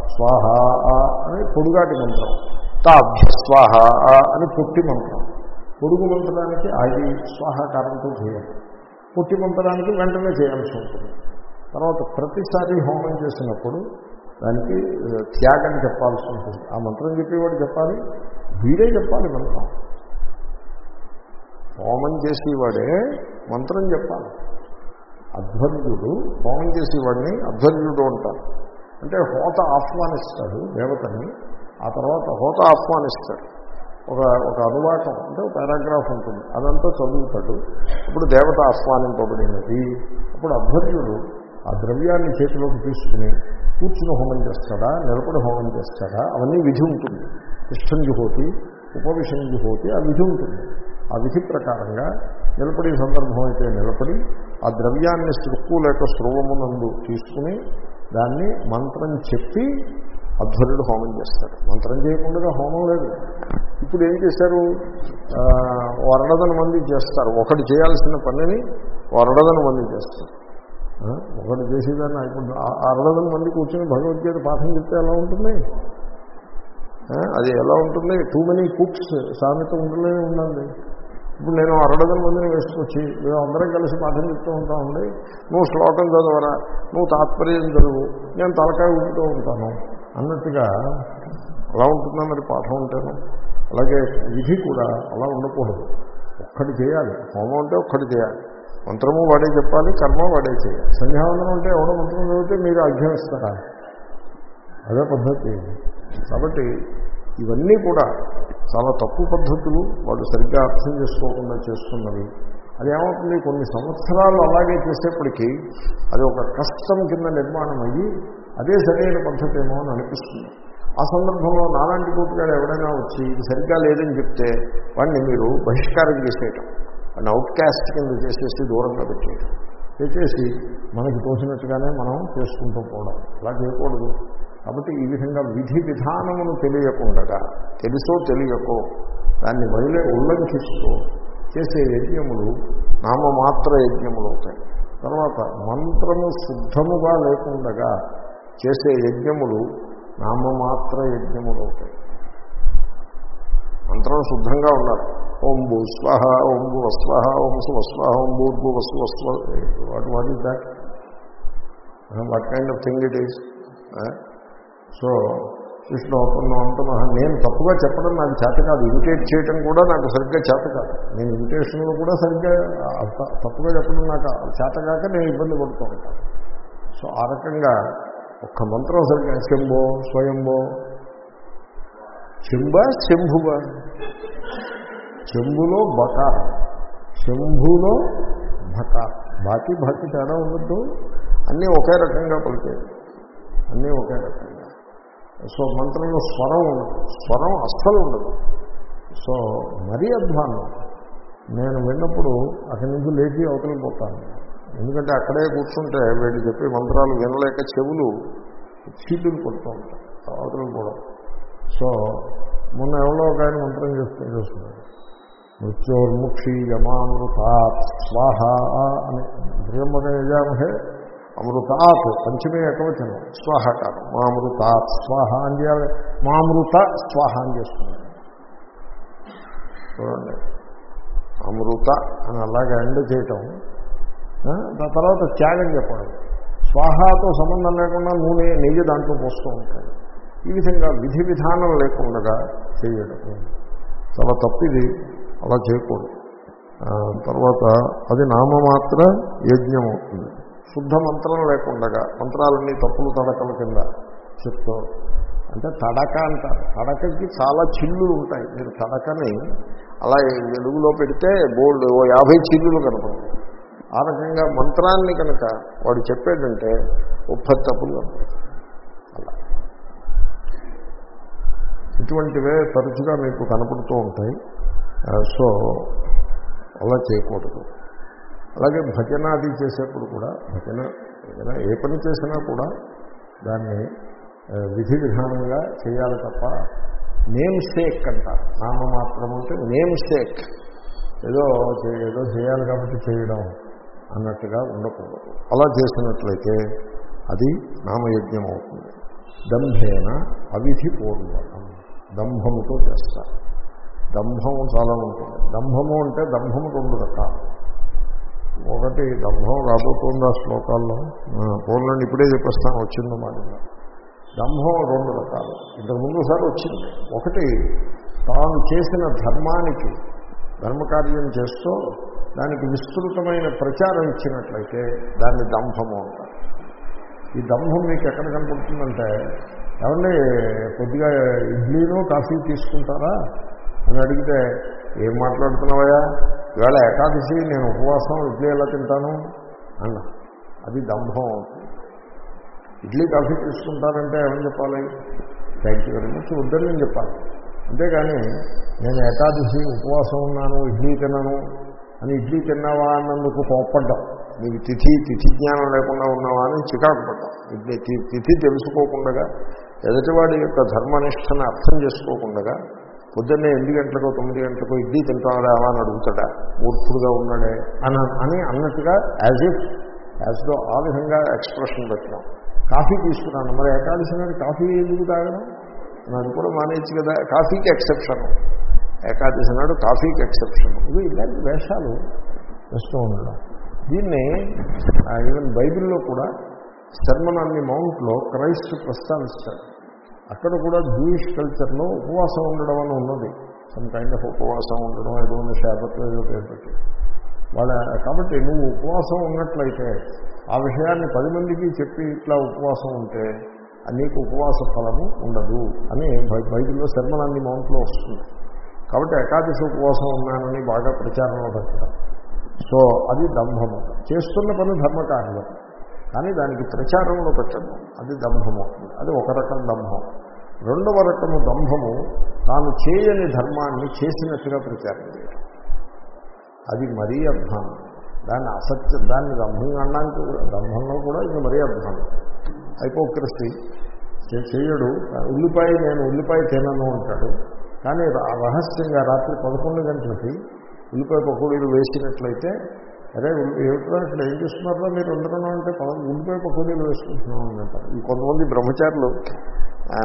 స్వాహ అని పొడుగాటి మంత్రం. తాభ్య స్వాహ అని పొట్టి మంత్రం. పొడుగు మంత్రానికి ఆగి స్వాహాకారంతో చేయాలి. పొట్టి మంత్రానికి వెంటనే చేయాల్సి ఉంటుంది. తర్వాత ప్రతిసారి హోమం చేసినప్పుడు దానికి త్యాగం చెప్పాల్సి ఉంటుంది. ఆ మంత్రం చెప్పేవాడు చెప్పాలి వీడే చెప్పాలి మంత్రం. హోమం చేసేవాడే మంత్రం చెప్పాలి. అధ్వర్యుడు హోమం చేసేవాడిని అధ్వర్యుడు అంటారు. అంటే హోత ఆహ్వానిస్తాడు దేవతని ఆ తర్వాత హోత ఆహ్వానిస్తాడు. ఒక ఒక అనువాకం అంటే ఒక పారాగ్రాఫ్ ఉంటుంది. అదంతా చదువుతాడు. ఇప్పుడు దేవత ఆహ్వానింపబడినది. అప్పుడు అధ్వర్యుడు ఆ ద్రవ్యాన్ని చేతిలోకి తీసుకుని కూర్చుని హోమం చేస్తాడా? నిలబడి హోమం చేస్తాడా? అవన్నీ విధి ఉంటుంది. ఇష్టం జుహోతి ఉపవిషం జుహోతి ఆ విధి ఉంటుంది. ఆ విధి ప్రకారంగా నిలబడి సందర్భం అయితే నిలబడి ఆ ద్రవ్యాన్ని సృక్కు లేక స్రువమునందు తీసుకుని దాన్ని మంత్రం చెప్పి అధ్వర్యుడు హోమం చేస్తాడు. మంత్రం చేయకుండా హోమం లేదు. ఇప్పుడు ఏం చేశారు? వరడదన మంది చేస్తారు. ఒకటి చేయాల్సిన పనిని వరడదన మంది చేస్తారు. ఒకటి చేసేదాన్ని ఇప్పుడు ఆ అరడదన మంది కూర్చొని భగవద్గీత పాఠం చెప్తే ఎలా ఉంటుంది? అది ఎలా ఉంటుంది? టూ మెనీ కుక్స్ సామెత ఉండలే. ఉండండి ఇప్పుడు నేను అరడదన మందిని వేసుకొచ్చి మేము అందరం కలిసి పాఠం చెప్తూ ఉంటామండి. నువ్వు శ్లోకం చదవరా? నువ్వు తాత్పర్యం చదువు. నేను తలకాయ ఊపుతూ ఉంటాను అన్నట్టుగా అలా ఉంటుందా మరి పాఠం ఉంటాను అలాగే విధి కూడా అలా ఉండకూడదు. ఒక్కటి చేయాలి. హోమం అంటే ఒక్కటి చేయాలి. మంత్రము వాడే చెప్పాలి కర్మ వాడే చేయాలి. సంధ్యావందనం అంటే ఎవడో మంత్రం చదివితే మీరు అధ్యమిస్తారా అదే పద్ధతి. కాబట్టి ఇవన్నీ కూడా చాలా తప్పు పద్ధతులు వాళ్ళు సరిగ్గా అర్థం చేసుకోకుండా చేస్తున్నవి. అది ఏమవుతుంది? కొన్ని సంవత్సరాలు అలాగే చేసేప్పటికీ అది ఒక కష్టం కింద నిర్మాణం అయ్యి అదే సరైన పద్ధతి ఏమో అని అనిపిస్తుంది. ఆ సందర్భంలో నాలాంటి కూతుగాడు ఎవడైనా వచ్చి ఇది సరిగ్గా లేదని చెప్తే వాడిని మీరు బహిష్కారం చేసేయటం. వాడిని అవుట్కాస్ట్ కింద చేసేసి దూరంగా పెట్టేయటం. చేసేసి మనకి తోచినట్టుగానే మనం చేసుకుంటూ పోవడం. అలా చేయకూడదు. కాబట్టి ఈ విధంగా విధి విధానమును తెలియకుండా తెలుసో తెలియకో దాన్ని వదిలే ఉల్లంఘిస్తూ చేసే యజ్ఞములు నామమాత్ర యజ్ఞములు అవుతాయి తర్వాత మంత్రము శుద్ధముగా లేకుండగా చేసే యజ్ఞములు నామమాత్ర యజ్ఞములు అవుతాయి మంత్రం శుద్ధంగా ఉండాలి. ఓం భూ స్వహ ఓం భూ వస్వహ ఓం సువస్వహ ఓం భూర్భు వస్సు వస్వ what what is that what kind of thing it is so Vishnu అంటున్నా నేను తప్పుగా చెప్పడం నాకు చేత కాదు. ఇమిటేట్ చేయడం కూడా నాకు సరిగ్గా చేత కాదు. నేను ఇమిటేషన్లో కూడా సరిగ్గా తప్పుగా చెప్పడం నాకు చేత కాక నేను ఇబ్బంది పడుతూ ఉంటాను సో ఆ రకంగా ఒక్క మంత్రం సరిగ్గా శంభో స్వయంభో. శంభ శంభువ. చెంబులో బకార్. శంభులో భకార్ బాకీ భక్తి తేడా ఉండద్దు. అన్నీ ఒకే రకంగా పలికేది అన్నీ ఒకే రకంగా. సో మంత్రంలో స్వరం ఉండదు. స్వరం అస్సలు ఉండదు. సో మరీ అధ్వానం. నేను విన్నప్పుడు అక్కడి నుంచి లేచి అవతలి పోతాను. ఎందుకంటే అక్కడే కూర్చుంటే వీళ్ళు చెప్పే మంత్రాలు వినలేక చెవులు చీటులు కొడుతూ ఉంటాయి. అవతలికి కూడా సో మొన్న ఎవరో ఒక ఆయన మంత్రం చేస్తూ చేస్తున్నాడు మృత్యోర్ముక్షి యమామృతాత్ స్వాహ అని. ప్రియమగ యజామహే. అమృతాత్ పంచమే ఏకవచనం స్వాహకారం. మామృతాత్ స్వాహ అని చేయాలి. మామృత స్వాహ అని చేస్తున్నాడు చూడండి. అమృత అని అలాగే ఎండ చేయటం దాని తర్వాత త్యాగం చెప్పడం స్వాహాతో సంబంధం లేకుండా నూనె నెయ్యి దాంట్లో పోస్తూ ఉంటాడు. ఈ విధంగా విధి విధానం లేకుండా చేయడం చాలా తప్పిది. అలా చేయకూడదు. తర్వాత అది నామమాత్ర యజ్ఞం అవుతుంది శుద్ధ మంత్రం లేకుండా మంత్రాలన్నీ తప్పులు తడకల కింద చెప్తూ అంటే తడక అంటారు. తడకకి చాలా చిల్లులు ఉంటాయి. మీరు తడకని అలా వెలుగులో పెడితే బోల్డ్ ఓ యాభై చిల్లులు కనపడతాయి. ఆ రకంగా మంత్రాన్ని కనుక వాడు చెప్పాడంటే ముప్పై తప్పులు కనపడతాయి. అలా. ఇటువంటివే తరచుగా మీకు కనపడుతూ ఉంటాయి. సో అలా చేయకూడదు. అలాగే భజన అది చేసేప్పుడు కూడా భజన ఏదైనా ఏ పని చేసినా కూడా దాన్ని విధి విధానంగా చేయాలి తప్ప నేమ్ సేక్ అంటారు నామమాత్రం అంటే నేమ్ సేక్ ఏదో ఏదో చేయాలి కాబట్టి చేయడం అన్నట్టుగా ఉండకూడదు. అలా చేసినట్లయితే అది నామయజ్ఞం అవుతుంది. దంభేన అవిధి పూర్వకం దంభముతో చేస్తారు. దంభము చాలా ఉంటుంది. దంభము అంటే దంభము రెండు రకాలు. ఒకటి దంభం రాబోతుంది ఆ శ్లోకాల్లో. పూర్ణండి ఇప్పుడే చెప్పేస్తాను వచ్చిందో మాట. దంభం రెండు రకాలు. ఇంతకుముందు ఒకసారి వచ్చింది. ఒకటి తాను చేసిన ధర్మానికి ధర్మకార్యం చేస్తూ దానికి విస్తృతమైన ప్రచారం ఇచ్చినట్లయితే దాన్ని దంభము అంటారు. ఈ దంభం మీకు ఎక్కడ కనపడుతుందంటే ఏమండి కొద్దిగా ఇడ్లీను కాఫీ తీసుకుంటారా అని అడిగితే ఏం మాట్లాడుతున్నావయ్యా? ఇవాళ ఏకాదశి నేను ఉపవాసం ఇడ్లీ ఎలా తింటాను? అన్న. అది దంభం. అవుతుంది ఇడ్లీ కాఫీ తీసుకుంటానంటే ఏమని చెప్పాలి? థ్యాంక్ యూ వెరీ మచ్ వద్దని నేను చెప్పాలి. అంతేగాని నేను ఏకాదశి ఉపవాసం ఉన్నాను ఇడ్లీ తిన్నాను అని ఇడ్లీ తిన్నావా అన్నందుకు కోప్పడ్డాం. నీకు తిథి తిథి జ్ఞానం లేకుండా ఉన్నావా అని చికాకు పడ్డాం. ఇడ్లీ తిథి తెలుసుకోకుండా ఎదుటివాడి యొక్క ధర్మనిష్టని అర్థం చేసుకోకుండా పొద్దున్నే ఎనిమిది గంటలకు తొమ్మిది గంటలకు ఇడ్లీ తింటాడా అని అడుగుతాడా? మూర్ఖుడుగా ఉన్నాడే అని అని అన్నట్టుగా యాజ్ ఇఫ్ యాజ్ దో ఆ విధంగా ఎక్స్ప్రెషన్ పెట్టడం. కాఫీ తీసుకున్నాను. మరి ఏకాదశి నాడు కాఫీ ఎందుకు తాగడం? అని అది కూడా మానేచ్చు కదా. కాఫీకి ఎక్సెప్షన్ ఏకాదశి నాడు కాఫీకి ఎక్సెప్షన్ ఇవి ఇలాంటి వేషాలు వేస్తూ ఉండడం. దీన్ని ఈవెన్ బైబిల్లో కూడా శర్మన్ మౌంట్లో క్రైస్ట్ ప్రస్తావిస్తాడు అక్కడ కూడా జూయిష్ కల్చర్లో ఉపవాసం ఉండడం అని ఉన్నది. సమ్ కైండ్ ఆఫ్ ఉపవాసం ఉండడం ఏదో ఉన్న శాపత్లో ఏదో పేరు పెట్టి వాళ్ళ కాబట్టి నువ్వు ఉపవాసం ఉన్నట్లయితే ఆ విషయాన్ని పది మందికి చెప్పి ఇట్లా ఉపవాసం ఉంటే అనేక నీకు ఉపవాస ఫలము ఉండదు అని బై- బైబిల్లో శర్మలన్ని మౌంట్లో వస్తుంది. కాబట్టి ఏకాదశి ఉపవాసం ఉన్నానని బాగా ప్రచారంలో పెట్టడం. సో అది దంభము. చేస్తున్న పని ధర్మకార్యం. కానీ దానికి ప్రచారంలో పెట్టడం అది దంభము. అది ఒక రకం దంభం. రెండవ రకము దంభము తాను చేయని ధర్మాన్ని చేసినట్టుగా ప్రచారం చేయడం అది మరీ అధ్వానం దాన్ని అసత్య దాన్ని దంభంగా అనడానికి దంభంలో కూడా ఇది మరీ అధ్వానం హైపోక్రసీ చేయడు. ఉల్లిపాయ నేను ఉల్లిపాయ తినను అంటాడు. కానీ ర- రహస్యంగా రాత్రి పదకొండు గంటలకి ఉల్లిపాయ పకోడీలు వేసినట్లయితే అరే ఏమిటో ఇక్కడ ఏం చేస్తున్నారో మీరు అందరూ అంటే పద- ఉల్లిపాయ పకోడీలు వేసుకుంటున్నాం అని ఈ కొంతమంది బ్రహ్మచారులు ఆ,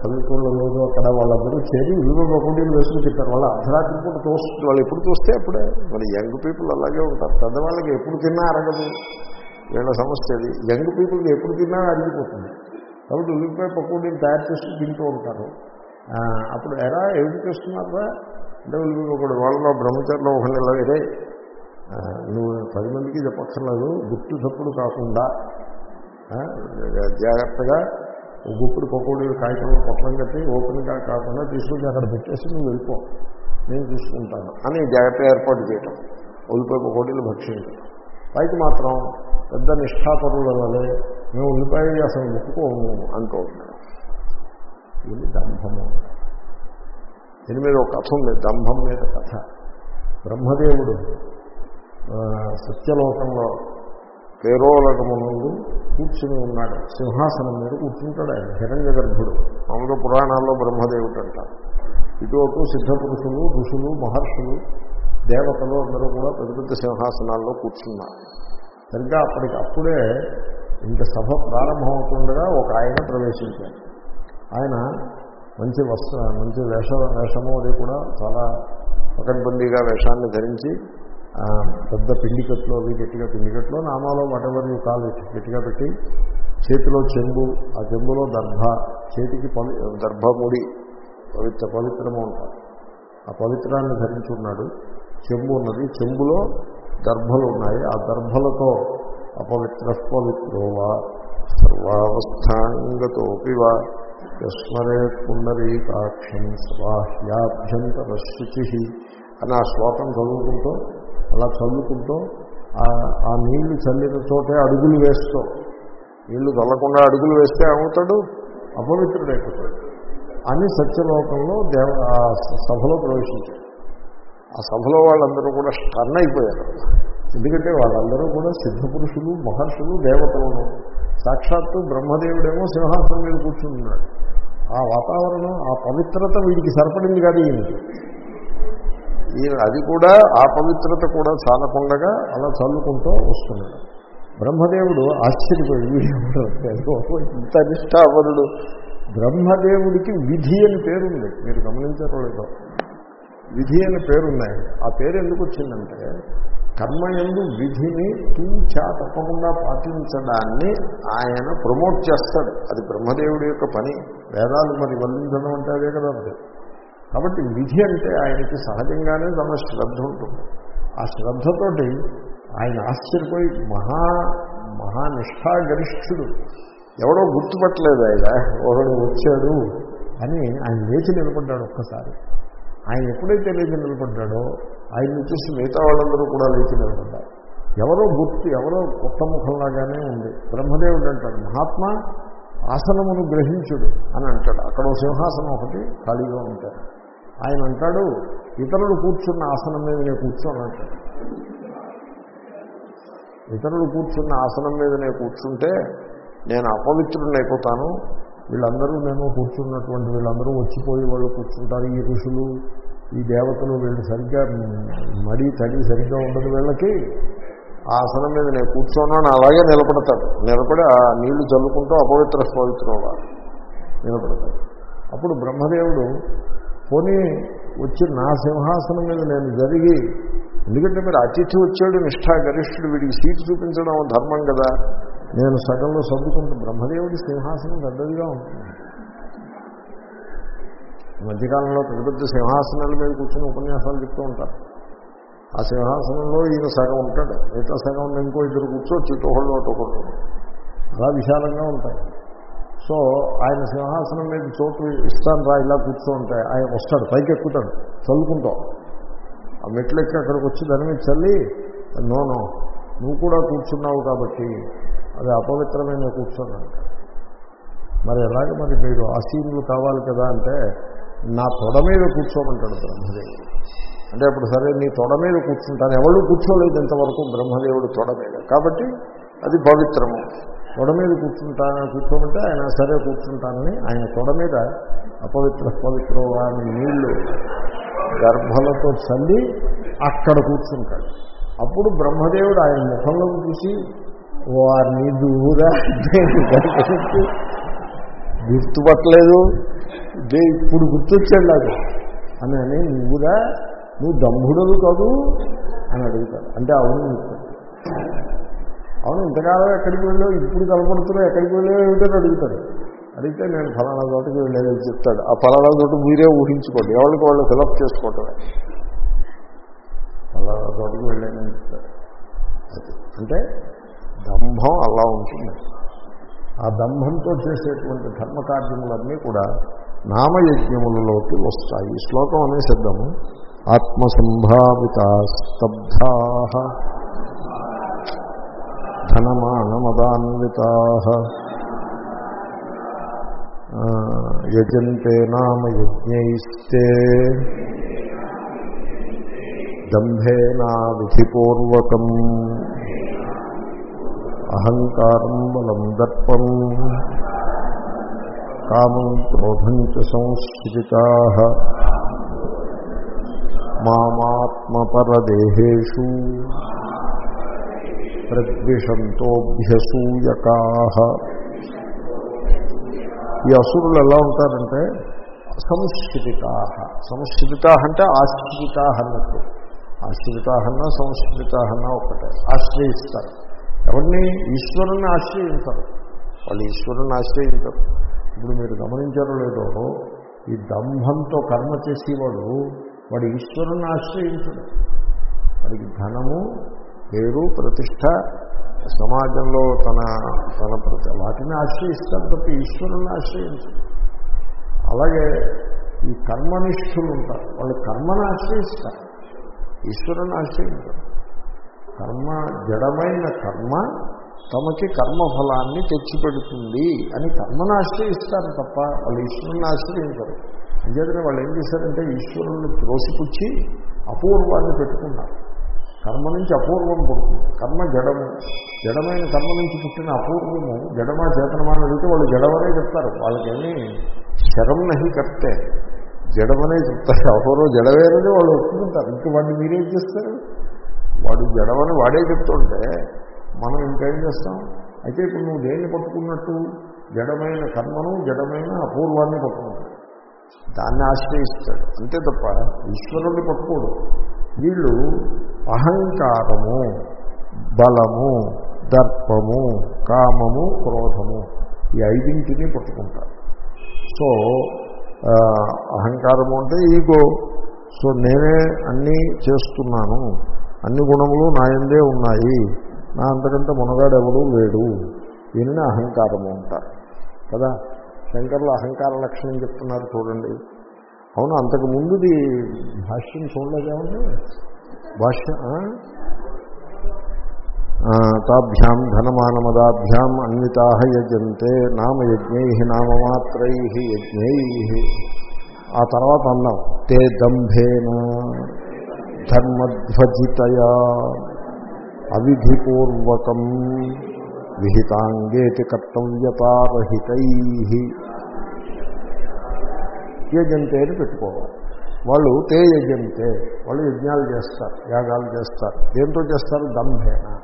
పల్లెటూళ్ళలో అక్కడ వాళ్ళందరూ చేరి ఉల్లిపాయ పకోడీలు వేసుకుని తింటారు. వాళ్ళు అర్ధరాత్రి పూట తోస్తుంది వాళ్ళు ఎప్పుడు చూస్తే అప్పుడే. మరి యంగ్ పీపుల్ అలాగే ఉంటారు. పెద్దవాళ్ళకి ఎప్పుడు తిన్నా అరగదు. వీళ్ళ సమస్య అది. యంగ్ పీపుల్కి ఎప్పుడు తిన్నా అరిగిపోతుంది. కాబట్టి ఉల్లిపాయ పకోడీలు తయారు చేసి తింటూ ఉంటారు. అప్పుడు ఎరా ఏమిటి చేస్తున్నారా అంటే ఉల్లిపాయ పకోడీ. వాళ్ళలో బ్రహ్మచారిలో ఒకళ్ళు ఎలా వేరే నువ్వు పది మందికి చెప్పక్కర్లేదు గుర్తు తప్పుడు కాకుండా జాగ్రత్తగా గుప్పుడు పకోడీలు కాగితంలో పొట్లం కట్టి ఓపెన్గా కాకుండా తీసుకుని అక్కడ పెట్టేసి నువ్వు వెళ్ళిపో. నేను చూసుకుంటాను అని జాగ్రత్త ఏర్పాటు చేయటం. ఉల్లిపాయ పకోడీలు భక్షించడం పైకి మాత్రం పెద్ద నిష్ఠాపరుల వలె మేము ఉల్లిపాయ అసలు ముక్కుకోము అంటూ ఉంటాం ఇది దంభము. దీని మీద ఒక కథ ఉంది. దంభం మీద కథ. బ్రహ్మదేవుడు సత్యలోకంలో పేరోలకము నుండి కూర్చుని ఉన్నాడు. సింహాసనం మీద కూర్చుంటాడు ఆయన హిరణ్య గర్భుడు. మామూలుగా పురాణాల్లో బ్రహ్మదేవుడు అంటారు ఇటు అటు సిద్ధపురుషులు ఋషులు మహర్షులు దేవతలు అందరూ కూడా పెద్ద పెద్ద సింహాసనాల్లో కూర్చున్నారు. సరిగ్గా అప్పటికి అప్పుడే ఇంక సభ ప్రారంభమవుతుండగా ఒక ఆయన ప్రవేశించారు ఆయన మంచి వస్త్ర మంచి వేష వేషము అది కూడా చాలా పకడ్బందీగా వేషాన్ని ధరించి పెద్ద పిండికట్లో అవి గట్టిగా పిండికట్లు నామాలో వటవర్ కాలు గట్టిగా పెట్టి చేతిలో చెంబు ఆ చెంబులో దర్భ చేతికి పవి దర్భముడి పవిత్ర పవిత్రము ఉంటారు ఆ పవిత్రాన్ని ధరించి ఉన్నాడు చెంబు ఉన్నది. చెంబులో దర్భలు ఉన్నాయి. ఆ దర్భలతో అపవిత్ర పవిత్రోవా సర్వావస్థాంగతోపివా యస్మరే పుండరీకాక్షం స్వాహ్యాభ్యంతర శుచి అని ఆ శ్లోకం చదువుకుంటూ అలా చల్లుకుంటూ ఆ- నీళ్ళు చల్లిన చోటే అడుగులు వేస్తూ. నీళ్ళు చల్లకుండా అడుగులు వేస్తే ఏమవుతాడు? అపవిత్రుడైపోతాడు. అని సత్యలోకంలో దేవ ఆ సభలో ప్రవేశించాడు. ఆ సభలో వాళ్ళందరూ కూడా స్టన్ అయిపోయారు. ఎందుకంటే వాళ్ళందరూ కూడా సిద్ధపురుషులు మహర్షులు దేవతలను. సాక్షాత్తు బ్రహ్మదేవుడేమో సింహాసనం మీద కూర్చుంటున్నాడు. ఆ వాతావరణం ఆ పవిత్రత వీడికి సరిపడింది కాదు ఈయనకి. అది కూడా ఆ పవిత్రత కూడా చాలకుండగా అలా చల్లుకుంటూ వస్తున్నాడు బ్రహ్మదేవుడు ఆశ్చర్యపోయాడు. వీడు ఇంత నిష్ఠాపరుడు. బ్రహ్మదేవుడికి విధి అని పేరుంది. మీరు గమనించారో లేదో. విధి అని పేరున్నాయి. ఆ పేరు ఎందుకు వచ్చిందంటే కర్మయందు విధిని తూచా తప్పకుండా పాటించడాన్ని ఆయన ప్రమోట్ చేస్తాడు. అది బ్రహ్మదేవుడి యొక్క పని. వేదాలు మరి వల్లించడం అంటే అదే కదా అది కాబట్టి విధి అంటే ఆయనకి సహజంగానే తమ శ్రద్ధ ఉంటుంది. ఆ శ్రద్ధతోటి ఆయన ఆశ్చర్యపోయి మహా మహానిష్ఠాగరిష్ఠుడు ఎవడో గుర్తుపట్టలేదు ఆయన. ఒకడు వచ్చాడు అని ఆయన లేచి నిలబడ్డాడు ఒక్కసారి. ఆయన ఎప్పుడైతే లేచి నిలబడ్డాడో ఆయన్ని చూసి మిగతా వాళ్ళందరూ కూడా లేచి నిలబడ్డారు. ఎవరో గుర్తు ఎవరో కొత్త ముఖంలాగానే ఉంది. బ్రహ్మదేవుడు అంటాడు మహాత్మా ఆసనమును గ్రహించుడు అని అంటాడు. అక్కడ సింహాసనం ఒకటి ఖాళీగా ఉంటాడు ఆయన అంటాడు ఇతరులు కూర్చున్న ఆసనం మీద నేను కూర్చోనంటాడు ఇతరులు కూర్చున్న ఆసనం మీద నేను కూర్చుంటే నేను అపవిత్రుడిని అయిపోతాను. వీళ్ళందరూ నేను కూర్చున్నటువంటి వీళ్ళందరూ వచ్చిపోయి వాళ్ళు కూర్చుంటారు. ఈ ఋషులు ఈ దేవతలు వీళ్ళు సరిగ్గా మడి తడి సరిగ్గా ఉండదు వీళ్ళకి. ఆసనం మీద నేను కూర్చోను అలాగే నిలబడతాడు నిలబడి ఆ నీళ్ళు చల్లుకుంటూ అపవిత్ర పవిత్రంగా నిలబడతాడు అప్పుడు బ్రహ్మదేవుడు పోనీ వచ్చి నా సింహాసనం మీద నేను జరిగి ఎందుకంటే మీరు అతిథి వచ్చాడు నిష్ఠా గరిష్ఠుడు వీడికి సీటు చూపించడం ధర్మం కదా. నేను సగంలో సర్దుకుంటూ బ్రహ్మదేవుడి సింహాసనం పెద్దదిగా ఉంటుంది. మధ్యకాలంలో పెద్ద పెద్ద సింహాసనాల మీద కూర్చొని ఉపన్యాసాలు చెప్తూ ఉంటారు. ఆ సింహాసనంలో ఈయన సగం ఉంటాడు. మిగతా సగం ఉన్న ఇంకో ఇద్దరు కూర్చోవచ్చు ఇటు ఒకళ్ళు ఒకళ్ళు అలా విశాలంగా ఉంటాయి. సో ఆయన సింహాసనం మీద చోటు ఇస్తాను రా ఇలా కూర్చోంటే ఆయన వస్తాడు పైకి ఎక్కుతాడు చల్లుకుంటాం ఆ మెట్లు ఎక్కి అక్కడికి వచ్చి దాని మీద చల్లి నోనో నువ్వు కూడా కూర్చున్నావు కాబట్టి అది అపవిత్రమైన కూర్చోన్నాను మరి ఎలాగ మరి మీరు ఆసీనులు కావాలి కదా అంటే నా తొడ మీద కూర్చోమంటాడు బ్రహ్మదేవుడు. అంటే అప్పుడు సరే నీ తొడ మీద కూర్చుంటాను ఎవరు కూర్చోలేదు ఇంతవరకు బ్రహ్మదేవుడు తొడ మీద. కాబట్టి అది పవిత్రము తొడ మీద కూర్చుంటాను కూర్చోమంటే ఆయన సరే కూర్చుంటానని ఆయన తొడ మీద అపవిత్ర పవిత్ర అని నీళ్ళు గర్భలతో చల్లి అక్కడ కూర్చుంటాడు. అప్పుడు బ్రహ్మదేవుడు ఆయన ముఖంలో చూసి వారిని దూరా గుర్తుపట్టలేదు. ఇప్పుడు గుర్తొచ్చాడు నాకు. అని అని నువ్వురా నువ్వు దమ్ముడలు కాదు. అని అడుగుతాడు. అంటే అవును అవును ఇంతకాలం ఎక్కడికి వెళ్ళావు? ఇప్పుడు కలపడుతున్నావు ఎక్కడికి వెళ్ళావు? ఏమిటో అడుగుతాడు. అడిగితే నేను ఫలానా చోటకి వెళ్ళేది చెప్తాడు. ఆ ఫలానా చోట మీరే ఊహించుకోండి. ఎవరికి వాళ్ళు ఫిలప్ చేసుకోవటమే. ఫలానా చోటకి వెళ్ళానని చెప్తాడు. అది అంటే దంభం అలా ఉంటుంది. ఆ దంభంతో చేసేటువంటి ధర్మకార్యములన్నీ కూడా నామయజ్ఞములలోకి వస్తాయి. ఈ శ్లోకం శబ్దము ఆత్మసంభావిత స్తబ్ధా ధనమానమదాన్వితా యజంతే నామ యజ్ఞైస్తే దంభేనా విధిపూర్వకం. అహంకారం బలం దర్పం. కామం క్రోధం చ సంస్కృతా మామాత్మపరదేహేషు ప్రద్విషంతోభ్యసూయకా ఈ అసురులు ఎలా ఉంటారంటే సంస్కృతికా సంస్కృతికా అంటే ఆశ్రితా అన్నట్టు. ఆశ్రితా అన్నా అన్నా ఒకటే ఆశ్రయిస్తారు. ఎవరిని? ఈశ్వరుని ఆశ్రయించరు. వాళ్ళు ఈశ్వరుని ఆశ్రయించరు. ఇప్పుడు మీరు గమనించారో లేదో ఈ దంభంతో కర్మ చేసేవాడు వాడు ఈశ్వరుని ఆశ్రయించడు. వాడికి ధనము పేరు ప్రతిష్ట సమాజంలో తన తన ప్రతి వాటిని ఆశ్రయిస్తారు తప్ప ఈశ్వరుని ఆశ్రయించడు అలాగే ఈ కర్మనిష్ఠులు ఉంటారు. వాళ్ళు కర్మను ఆశ్రయిస్తారు. ఈశ్వరుని ఆశ్రయించారు. కర్మ జడమైన కర్మ తమకి కర్మఫలాన్ని తెచ్చిపెడుతుంది అని కర్మను ఆశ్రయిస్తారు తప్ప వాళ్ళు ఈశ్వరుని ఆశ్రయించరు. అంచేతనే వాళ్ళు ఏం చేశారంటే ఈశ్వరుని త్రోసిపుచ్చి అపూర్వాన్ని పెట్టుకున్నారు. కర్మ నుంచి అపూర్వం పుడుతుంది. కర్మ జడము. జడమైన కర్మ నుంచి పుట్టిన అపూర్వము. జడమా చేతనమా అని అడిగితే వాళ్ళు జడమనే చెప్తారు. వాళ్ళకేమీ శరం నహి కర్తే. జడమనే చెప్తారు. అపూర్వం జడవేరని వాళ్ళు ఒప్పుకుంటారు. ఇంక వాడిని మీరేం చేస్తారు? వాడు జడమని వాడే చెప్తుంటే మనం ఇంకేం చేస్తాం? అయితే ఇప్పుడు నువ్వు దేన్ని పట్టుకున్నట్టు? జడమైన కర్మను జడమైన అపూర్వాన్ని పట్టుకుంటాడు దాన్ని ఆశ్రయిస్తాడు. అంతే తప్ప ఈశ్వరుణ్ణి పట్టుకోడు. వీళ్ళు అహంకారము బలము దర్పము కామము క్రోధము ఈ ఐదింటిని పట్టుకుంటారు. సో అహంకారము అంటే ఈగో. సో నేనే అన్నీ చేస్తున్నాను. అన్ని గుణములు నాయందే ఉన్నాయి. నా అంతకంటే మునగాడెవడూ లేడు. దీనిని అహంకారము అంటారు. కదా? శంకర్లు అహంకార లక్షణం చెప్తున్నారు చూడండి. అవును అంతకు ముందుది భాష్యం చూడలేదేమండి భాష్య తాభ్యాం ధనమానమదాభ్యాం అన్వితా యజంతే నామయజ్ఞై నామమాత్రై యజ్ఞై. ఆ తర్వాత అన్నాం తే దంభేన ధర్మధ్వజితయా అవిధిపూర్వకం విహితాంగేతి కర్తవ్యతారహితై. యజంతే అని పెట్టుకోవాలి. వాళ్ళు తే యజంతే వాళ్ళు యజ్ఞాలు చేస్తారు యాగాలు చేస్తారు. దేంతో చేస్తారు? దంభేన.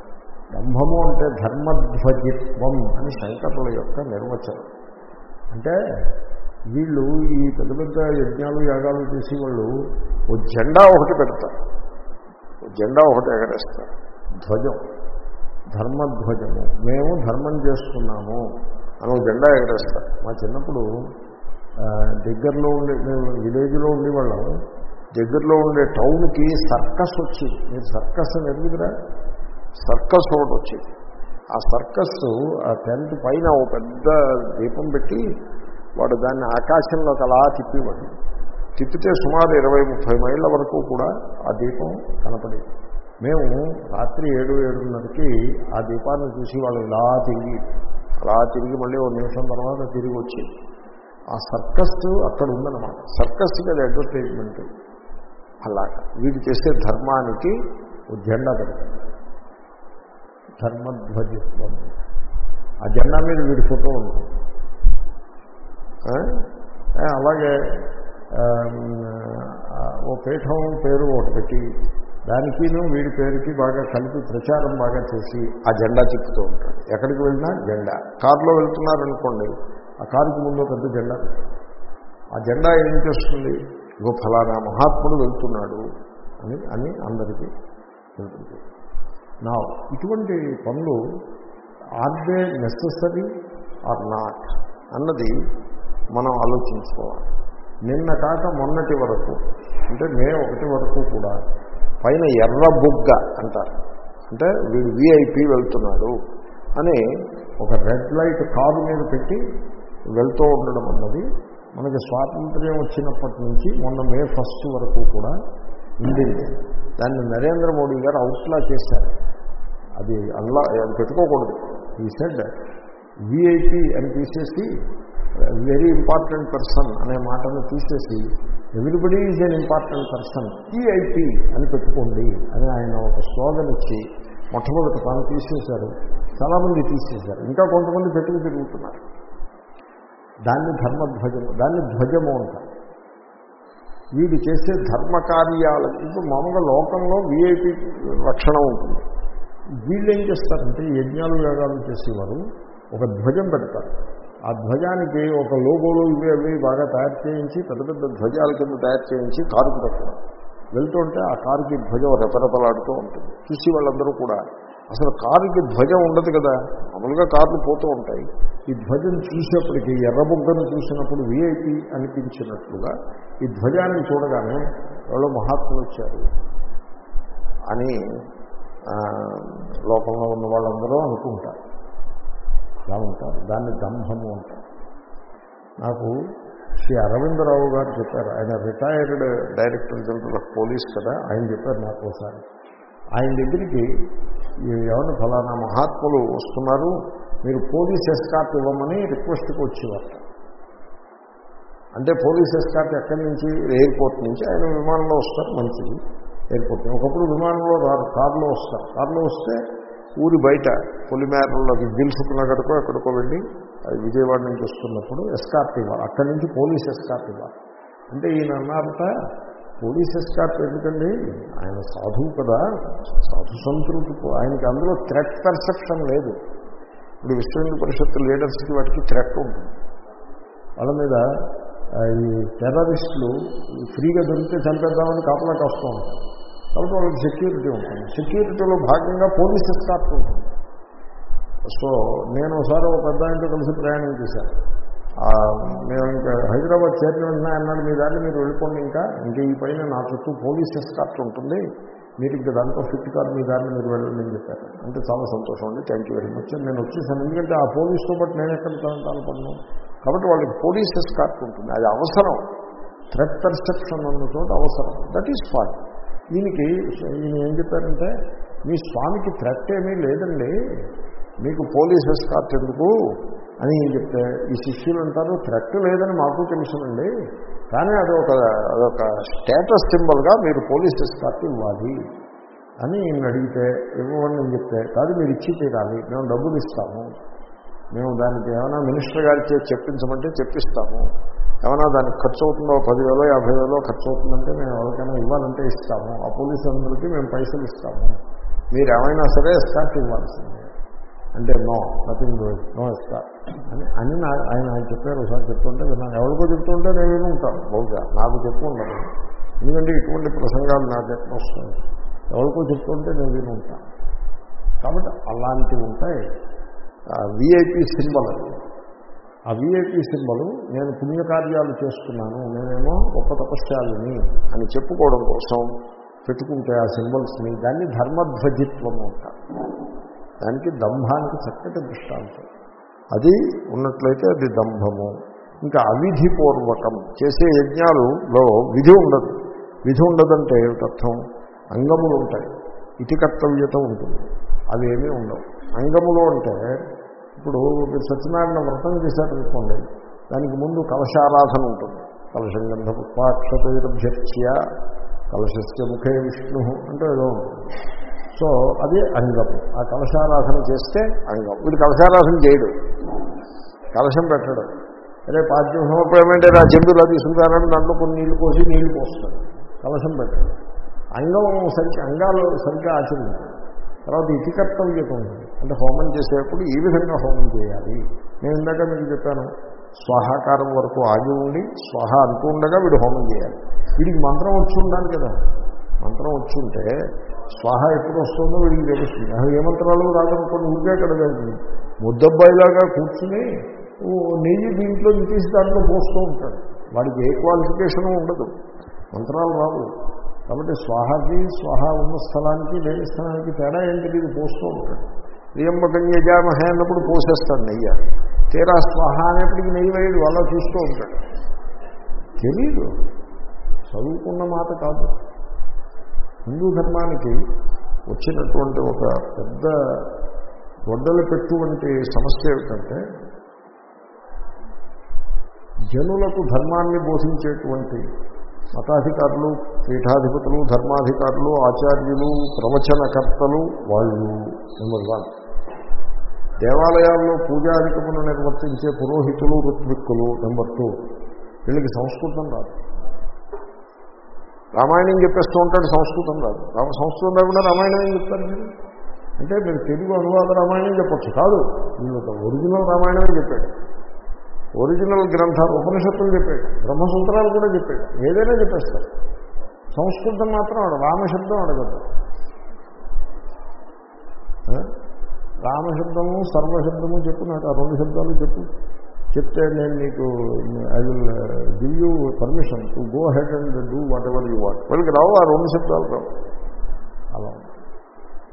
దంభము అంటే ధర్మధ్వజిత్వం అని శంకరుల యొక్క నిర్వచనం. అంటే వీళ్ళు ఈ పెద్ద పెద్ద యజ్ఞాలు యాగాలు చేసి వాళ్ళు ఓ జెండా ఒకటి పెడతారు. ఓ జెండా ఒకటి ఎగరేస్తారు. ధ్వజం. ధర్మధ్వజము. మేము ధర్మం చేస్తున్నాము అని ఒక జెండా ఎగరేస్తారు. మా చిన్నప్పుడు దగ్గరలో ఉండే మేము విలేజ్లో ఉండేవాళ్ళం. దగ్గరలో ఉండే టౌన్కి సర్కస్ వచ్చింది. మీరు సర్కస్ అని ఎరుగుదరా సర్కస్ ఒకటి వచ్చింది. ఆ సర్కస్ ఆ టెంట్ పైన ఒక పెద్ద దీపం పెట్టి వాడు దాన్ని ఆకాశంలో అలా తిప్పివాడు. తిప్పితే సుమారు ఇరవై ముప్పై మైళ్ళ వరకు కూడా ఆ దీపం కనపడేది. మేము రాత్రి ఏడు ఏడున్నరకి ఆ దీపాన్ని చూసి వాళ్ళు ఇలా తిరిగి అలా తిరిగి మళ్ళీ ఒక నిమిషం తర్వాత తిరిగి వచ్చేది. ఆ సర్కస్ అక్కడ ఉందన్నమాట. సర్కస్కి అది అడ్వర్టైజ్మెంట్. అలాగా వీడు చేసే ధర్మానికి ఓ జెండా పెడతాడు. ధర్మధ్వజత్వం. ఆ జెండా మీద వీడి ఫోటో ఉంటుంది. అలాగే ఓ పీఠం పేరు ఒకటి పెట్టి దానికిను వీడి పేరుకి బాగా కలిపి ప్రచారం బాగా చేసి ఆ జెండా చెప్తూ ఉంటాడు. ఎక్కడికి వెళ్ళినా జెండా. కారులో వెళ్తున్నారనుకోండి ఆ కారుకి ముందు పెద్ద జెండా. ఆ జెండా ఏం చేస్తుంది? ఇగో ఫలానా మహాత్ముడు వెళ్తున్నాడు అని అని అందరికీ వెళ్తుంది నా ఇటువంటి పనులు are they necessary or not అన్నది మనం ఆలోచించుకోవాలి. నిన్న కాక మొన్నటి వరకు అంటే మే ఒకటి వరకు కూడా పైన ఎర్ర బుగ్గ అంటారు. అంటే వీడు విఐపి వెళ్తున్నాడు అని ఒక రెడ్ లైట్ కారు మీద పెట్టి వెళ్తూ ఉండడం అన్నది మనకి స్వాతంత్ర్యం వచ్చినప్పటి నుంచి మొన్న మే ఫస్ట్ వరకు కూడా ఉండింది. దాన్ని నరేంద్ర మోడీ గారు అవుట్లా చేశారు. అది అల్లా అది పెట్టుకోకూడదు. ఈ సెడ్ విఐపి అని తీసేసి వెరీ ఇంపార్టెంట్ పర్సన్ అనే మాటను తీసేసి everybody is an important person EIP అని పెట్టుకోండి అని ఆయన ఒక స్లోగన్ ఇచ్చి మొట్టమొదటి తాను తీసేశారు. చాలామంది తీసేశారు. ఇంకా కొంతమంది పెట్టుకు తిరుగుతున్నారు. దాన్ని ధర్మధ్వజము దాన్ని ధ్వజము అంటారు వీడు చేసే ధర్మకార్యాలు ఇప్పుడు మామూలుగా లోకంలో విఐపి రక్షణ ఉంటుంది. వీళ్ళు ఏం చేస్తారంటే యజ్ఞాలు యోగాలు చేసేవారు ఒక ధ్వజం పెడతారు. ఆ ధ్వజానికి ఒక లోగోలు ఇవి అవి బాగా తయారు చేయించి పెద్ద పెద్ద ధ్వజాల కింద తయారు చేయించి కారుకు పెట్టడం. వెళ్తుంటే ఆ కారుకి ధ్వజం రెపరెపలాడుతూ ఉంటుంది. చూసి వాళ్ళందరూ కూడా అసలు కారుకి ధ్వజం ఉండదు కదా. మామూలుగా కార్లు పోతూ ఉంటాయి. ఈ ధ్వజం చూసేప్పటికీ ఎర్రబుగ్గను చూసినప్పుడు విఐపి అనిపించినట్లుగా ఈ ధ్వజాన్ని చూడగానే ఎవరో మహాత్ములు వచ్చారు. అని లోకంలో ఉన్న వాళ్ళందరూ అనుకుంటారు. అలా ఉంటారు. దాన్ని దంభము అంటారు. నాకు శ్రీ అరవిందరావు గారు చెప్పారు. ఆయన retired director general of police కదా. ఆయన చెప్పారు నాకు ఒకసారి. ఆయన దగ్గరికి ఎవరిని ఫలానా మహాత్ములు వస్తున్నారు? మీరు పోలీస్ ఎస్కార్ట్ ఇవ్వమని రిక్వెస్ట్కి వచ్చేవారు. అంటే పోలీస్ ఎస్కార్ట్ ఎక్కడి నుంచి? ఎయిర్పోర్ట్ నుంచి. ఆయన విమానంలో వస్తారు మంచిది. ఎయిర్పోర్ట్ ఒకప్పుడు విమానంలో రారు కారులో వస్తారు. కారులో వస్తే ఊరి బయట పొలిమేరలోకి దిల్సుకున్న గడుకో ఎక్కడికో వెళ్ళి అది విజయవాడ నుంచి వస్తున్నప్పుడు ఎస్కార్ట్ ఇవ్వాలి. అక్కడి నుంచి పోలీస్ ఎస్కార్ట్ ఇవ్వాలి. అంటే ఈయన అన్నారట పోలీస్ ఎస్కార్ట్ ఎందుకండి? ఆయన సాధువు కదా. సాధు సంతృప్తి ఆయనకి అందులో థ్రెట్ పర్సెప్షన్ లేదు. ఇప్పుడు విశ్వ పరిషత్ లీడర్స్కి వాటికి థ్రెట్ ఉంటుంది. వాళ్ళ మీద ఈ టెర్రరిస్టులు ఫ్రీగా దొరికితే చంపేద్దామని కాపలాకి వస్తూ ఉంటారు. కాబట్టి వాళ్ళకి సెక్యూరిటీ ఉంటుంది. సెక్యూరిటీలో భాగంగా పోలీస్ ఎస్కార్ట్ ఉంటుంది. సో నేను ఒకసారి ఒక పెద్ద ఆయనతో కలిసి ప్రయాణం చేశాను. మేము ఇంకా హైదరాబాద్ చేరిన వెంటనే అన్నాడు మీ దాన్ని మీరు వెళ్ళిపోండి ఇంకా. ఇంకా ఈ పైన నా చుట్టూ పోలీస్ ఎస్కార్ట్ ఉంటుంది. మీరు ఇంకా దాంట్లో ఫిట్ కాదు మీ దాన్ని మీరు వెళ్ళండి అని చెప్పారు. అంటే చాలా సంతోషం అండి. థ్యాంక్ యూ వెరీ మచ్ నేను వచ్చేసాను. ఎందుకంటే ఆ పోలీసుతో పాటు నేను ఎక్కడ తాను పడ్డాను కాబట్టి వాళ్ళకి పోలీస్ ఎస్కార్ట్ ఉంటుంది. అది అవసరం. థ్రెట్ పర్సెప్షన్ అన్న చోట అవసరం. దట్ ఈస్ ఫాల్ దీనికి ఈయన ఏం చెప్పారంటే మీ స్వామికి థ్రెట్ ఏమీ లేదండి. మీకు పోలీస్ ఎస్కార్ట్ ఎందుకు? అని చెప్తే ఈ శిష్యులు అంటారు థ్రెట్ లేదని మాకు తెలుసునండి. కానీ అదొక అదొక స్టేటస్ సింబల్గా మీరు పోలీస్ ఎస్కార్ట్ ఇవ్వాలి. అని నేను అడిగితే ఇవ్వమని నేను చెప్తే కాదు మీరు ఇచ్చి తీరాలి. మేము డబ్బులు ఇస్తాము. మేము దానికి ఏమైనా మినిస్టర్ గారి చెప్పించమంటే చెప్పిస్తాము. ఏమైనా దానికి ఖర్చు అవుతుందో పదివేలో యాభై వేలో ఖర్చు అవుతుందంటే మేము ఎవరికైనా ఇవ్వాలంటే ఇస్తాము. ఆ పోలీసు అందరికీ మేము పైసలు ఇస్తాము. మీరు ఏమైనా సరే స్టార్ట్ ఇవ్వాల్సిందే. అంటే no nothing do no escort అని అని ఆయన ఆయన చెప్పారు ఒకసారి చెప్తుంటే విన్నాను. ఎవరికో చెప్తుంటే నేను ఉంటాను బహుశా. నాకు చెప్పు ఉండదు. ఎందుకంటే ఇటువంటి ప్రసంగాలు నాకు ఎక్కడ వస్తుంది ఎవరికో చెప్తుంటే నేను విని ఉంటాను కాబట్టి అలాంటివి ఉంటాయి. విఐపి సింబల్ ఆ విఐపి సింబల్ నేను పుణ్యకార్యాలు చేస్తున్నాను నేనేమో గొప్ప తపస్యాలని అని చెప్పుకోవడం కోసం పెట్టుకుంటే ఆ సింబల్స్ని దాన్ని ధర్మధ్వజిత్వం అంటారు. దానికి దంభానికి చక్కటి దృష్టాంతం. అది ఉన్నట్లయితే అది దంభము. ఇంకా అవిధిపూర్వకం చేసే యజ్ఞాలులో విధి ఉండదు. విధి ఉండదంటే ఏమిటర్థం? అంగములు ఉంటాయి. ఇతి కర్తవ్యత ఉంటుంది. అవి ఏమీ ఉండవు. అంగములు అంటే ఇప్పుడు మీరు సత్యనారాయణ వ్రతం చేశారనుకోండి దానికి ముందు కలశారాధన ఉంటుంది. కలశం గంధ పుష్పాక్షతైరభ్యర్చ్య కలశస్య ముఖే విష్ణు అంటే ఏదో ఉంటుంది. సో అది అంగం. ఆ కలశారాధన చేస్తే అంగం. వీడు కలశారాధన చేయడు. కలశం పెట్టడం. అదే పాద్యం సమర్పణమంటే నా చెంబులా తీసుకుంటారని దాంట్లో కొన్ని నీళ్ళు పోసి నీళ్ళు పోస్తాడు. కలశం పెట్టడం. అంగం సరిగ్గా అంగాలు సరిగ్గా ఆచరించాలి తర్వాత ఇతి కర్తవ్యత ఉంటుంది అంటే హోమం చేసేటప్పుడు ఈ విధంగా హోమం చేయాలి. నేను ఇందాక మీకు చెప్పాను స్వాహాకారం వరకు ఆగి ఉండి స్వాహ అంటూ ఉండగా వీడు హోమం చేయాలి. వీడికి మంత్రం వచ్చి ఉండాలి కదా. మంత్రం వచ్చి ఉంటే స్వాహ ఎప్పుడు వస్తుందో వీడికి తెలుస్తుంది అసలు ఏ మంత్రాలు రాదనుకోండి ఊరికే కడగలిగింది ముద్దబ్బాయిలాగా కూర్చుని నెయ్యి దీంట్లో తీసి దాంట్లో పోస్తూ ఉంటాడు. వాడికి ఏ క్వాలిఫికేషన్ ఉండదు. మంత్రాలు రావు. కాబట్టి స్వాహాకి స్వాహ ఉన్న స్థలానికి లేని స్థలానికి తేడా ఏం తెలియదు పోస్తూ ఉంటాడు. ప్రియంబకం యజామహే అన్నప్పుడు పోసేస్తాడు నెయ్య. తీరా స్వాహ అనేప్పటికీ నెయ్యి వేయడు వాళ్ళ చూస్తూ ఉంటాడు. తెలీదు. చదువుకున్న మాట కాదు. హిందూ ధర్మానికి వచ్చినటువంటి ఒక పెద్ద గొడ్డలు పెట్టువంటి సమస్య ఏమిటంటే జనులకు ధర్మాన్ని బోధించేటువంటి మతాధికారులు పీఠాధిపతులు ధర్మాధికారులు ఆచార్యులు ప్రవచనకర్తలు వాళ్ళు నెంబర్ వన్. దేవాలయాల్లో పూజాధికమును నిర్వర్తించే పురోహితులు ఋత్విక్కులు నెంబర్ టూ. వీళ్ళకి సంస్కృతం రాదు. రామాయణం చెప్పేస్తూ ఉంటాడు సంస్కృతం రాదు రామ సంస్కృతం రాకుండా రామాయణం ఏం చెప్తారు మీరు? అంటే మీరు తెలుగు అనువాద రామాయణం చెప్పచ్చు. కాదు మీరు ఒక ఒరిజినల్ రామాయణమే చెప్పాడు. ఒరిజినల్ గ్రంథాలు ఉపనిషత్తులు చెప్పాడు. బ్రహ్మసూత్రాలు కూడా చెప్పాడు. ఏదైనా చెప్పేస్తారు. సంస్కృతం మాత్రం అడగదు రామశబ్దం అడగదు రామశబ్దము సర్వశబ్దము చెప్పు నాకు ఆ రెండు శబ్దాలు చెప్పు. చెప్తే నేను నీకు I will give you permission to go head and do whatever you what. వాళ్ళకి రావు ఆ రెండు శబ్దాలు రావు. అలా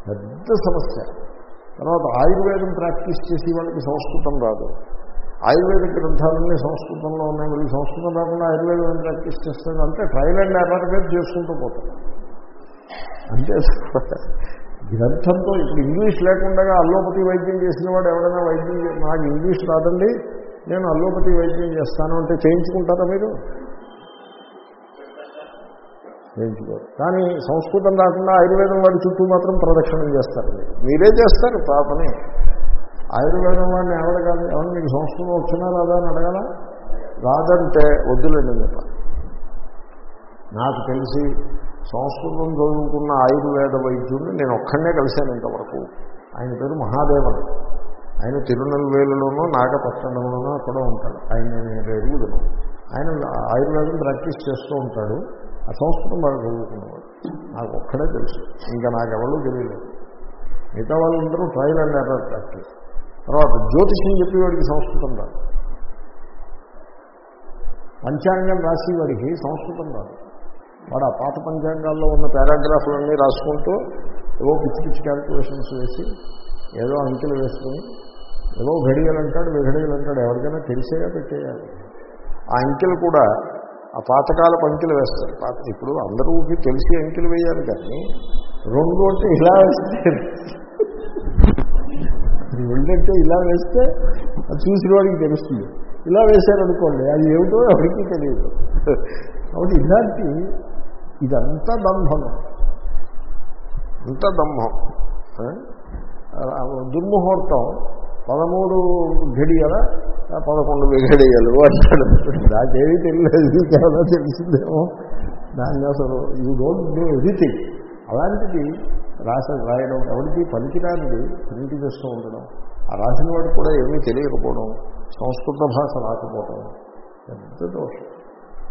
పెద్ద సమస్య. తర్వాత ఆయుర్వేదం ప్రాక్టీస్ చేసి వాళ్ళకి సంస్కృతం రాదు. ఆయుర్వేద గ్రంథాలన్నీ సంస్కృతంలో ఉన్నాయి. వీళ్ళు సంస్కృతం రాకుండా ఆయుర్వేదం ప్రాక్టీస్ చేస్తారు అంటే ట్రయల్ అండ్ ఎర్రర్ మీద చేసుకుంటూ పోతారు అంటే గ్రంథంతో ఇప్పుడు ఇంగ్లీష్ లేకుండా అల్లోపతి వైద్యం చేసిన వాడు ఎవడైనా వైద్యం నాకు ఇంగ్లీష్ రాదండి. నేను అల్లోపతి వైద్యం చేస్తాను అంటే చేయించుకుంటారా మీరు? చేయించుకోరు. కానీ సంస్కృతం రాకుండా ఆయుర్వేదం వాడి చుట్టూ మాత్రం ప్రదక్షిణం చేస్తారు మీరు. మీరే చేస్తారు పాపని. ఆయుర్వేదం వాడిని ఎవడగాలి ఎవరు మీకు సంస్కృతం వచ్చినా రాదా అని అడగాల రాదంటే వద్దులేండి చెప్పాలి నాకు తెలిసి సంస్కృతం చదువుకున్న ఆయుర్వేద వైద్యుడిని నేను ఒక్కడనే కలిశాను ఇంతవరకు. ఆయన పేరు మహాదేవన్. ఆయన తిరునెల్వేలులోనో నాగపట్టణంలోనో అక్కడ ఉంటాడు. ఆయన నేను ఎరుగుదను ఆయన ఆయుర్వేదం ప్రాక్టీస్ చేస్తూ ఉంటాడు. ఆ సంస్కృతం బాగా చదువుకున్నవాడు. నాకు ఒక్కడే తెలుసు. ఇంకా నాకెవరూ తెలియలేదు. మిగతా వాళ్ళందరూ ట్రయల్ అండ్ ఎర్రర్ ప్రాక్టీస్ తర్వాత జ్యోతిషం చెప్పేవాడికి సంస్కృతం రాదు. పంచాంగం రాసేవాడికి సంస్కృతం రాదు. వాడు ఆ పాత పంచాంగాల్లో ఉన్న పారాగ్రాఫ్లన్నీ రాసుకుంటూ ఏవో పిచ్చి పిచ్చి క్యాల్కులేషన్స్ వేసి ఏదో అంకెలు వేసుకుని ఏవో ఘడియలు అంటాడు విఘడియలు అంటాడు ఎవరికైనా తెలిసేగా పెట్టేయాలి. ఆ అంకెలు కూడా ఆ పాతకాలపు అంకెలు వేస్తారు. పాత ఇప్పుడు అందరూ తెలిసి అంకెలు వేయాలి కానీ రెండు అంటే ఇలా వేస్తే రెండంటే ఇలా వేస్తే అది చూసిన వాడికి తెలుస్తుంది. ఇలా వేశారనుకోండి అది ఏమిటో ఎవరికి తెలియదు. కాబట్టి ఇలాంటి ఇదంతా దంభం. అంత దంభం. దుర్ముహూర్తం. పదమూడు ఘడియల పదకొండు గడియలు అంటాడు. నాకేమీ తెలియదు చాలా తెలిసిందేమో. దాన్ని అసలు యూ డోంట్ డూ ఎవ్రీథింగ్ అలాంటిది రాస రాయడం ఎవరికి పనికిరానిది ప్రింట్ చేస్తూ ఉండడం. ఆ రాసిన వాడు కూడా ఏమీ తెలియకపోవడం సంస్కృత భాష రాకపోవడం. పెద్ద దోషం.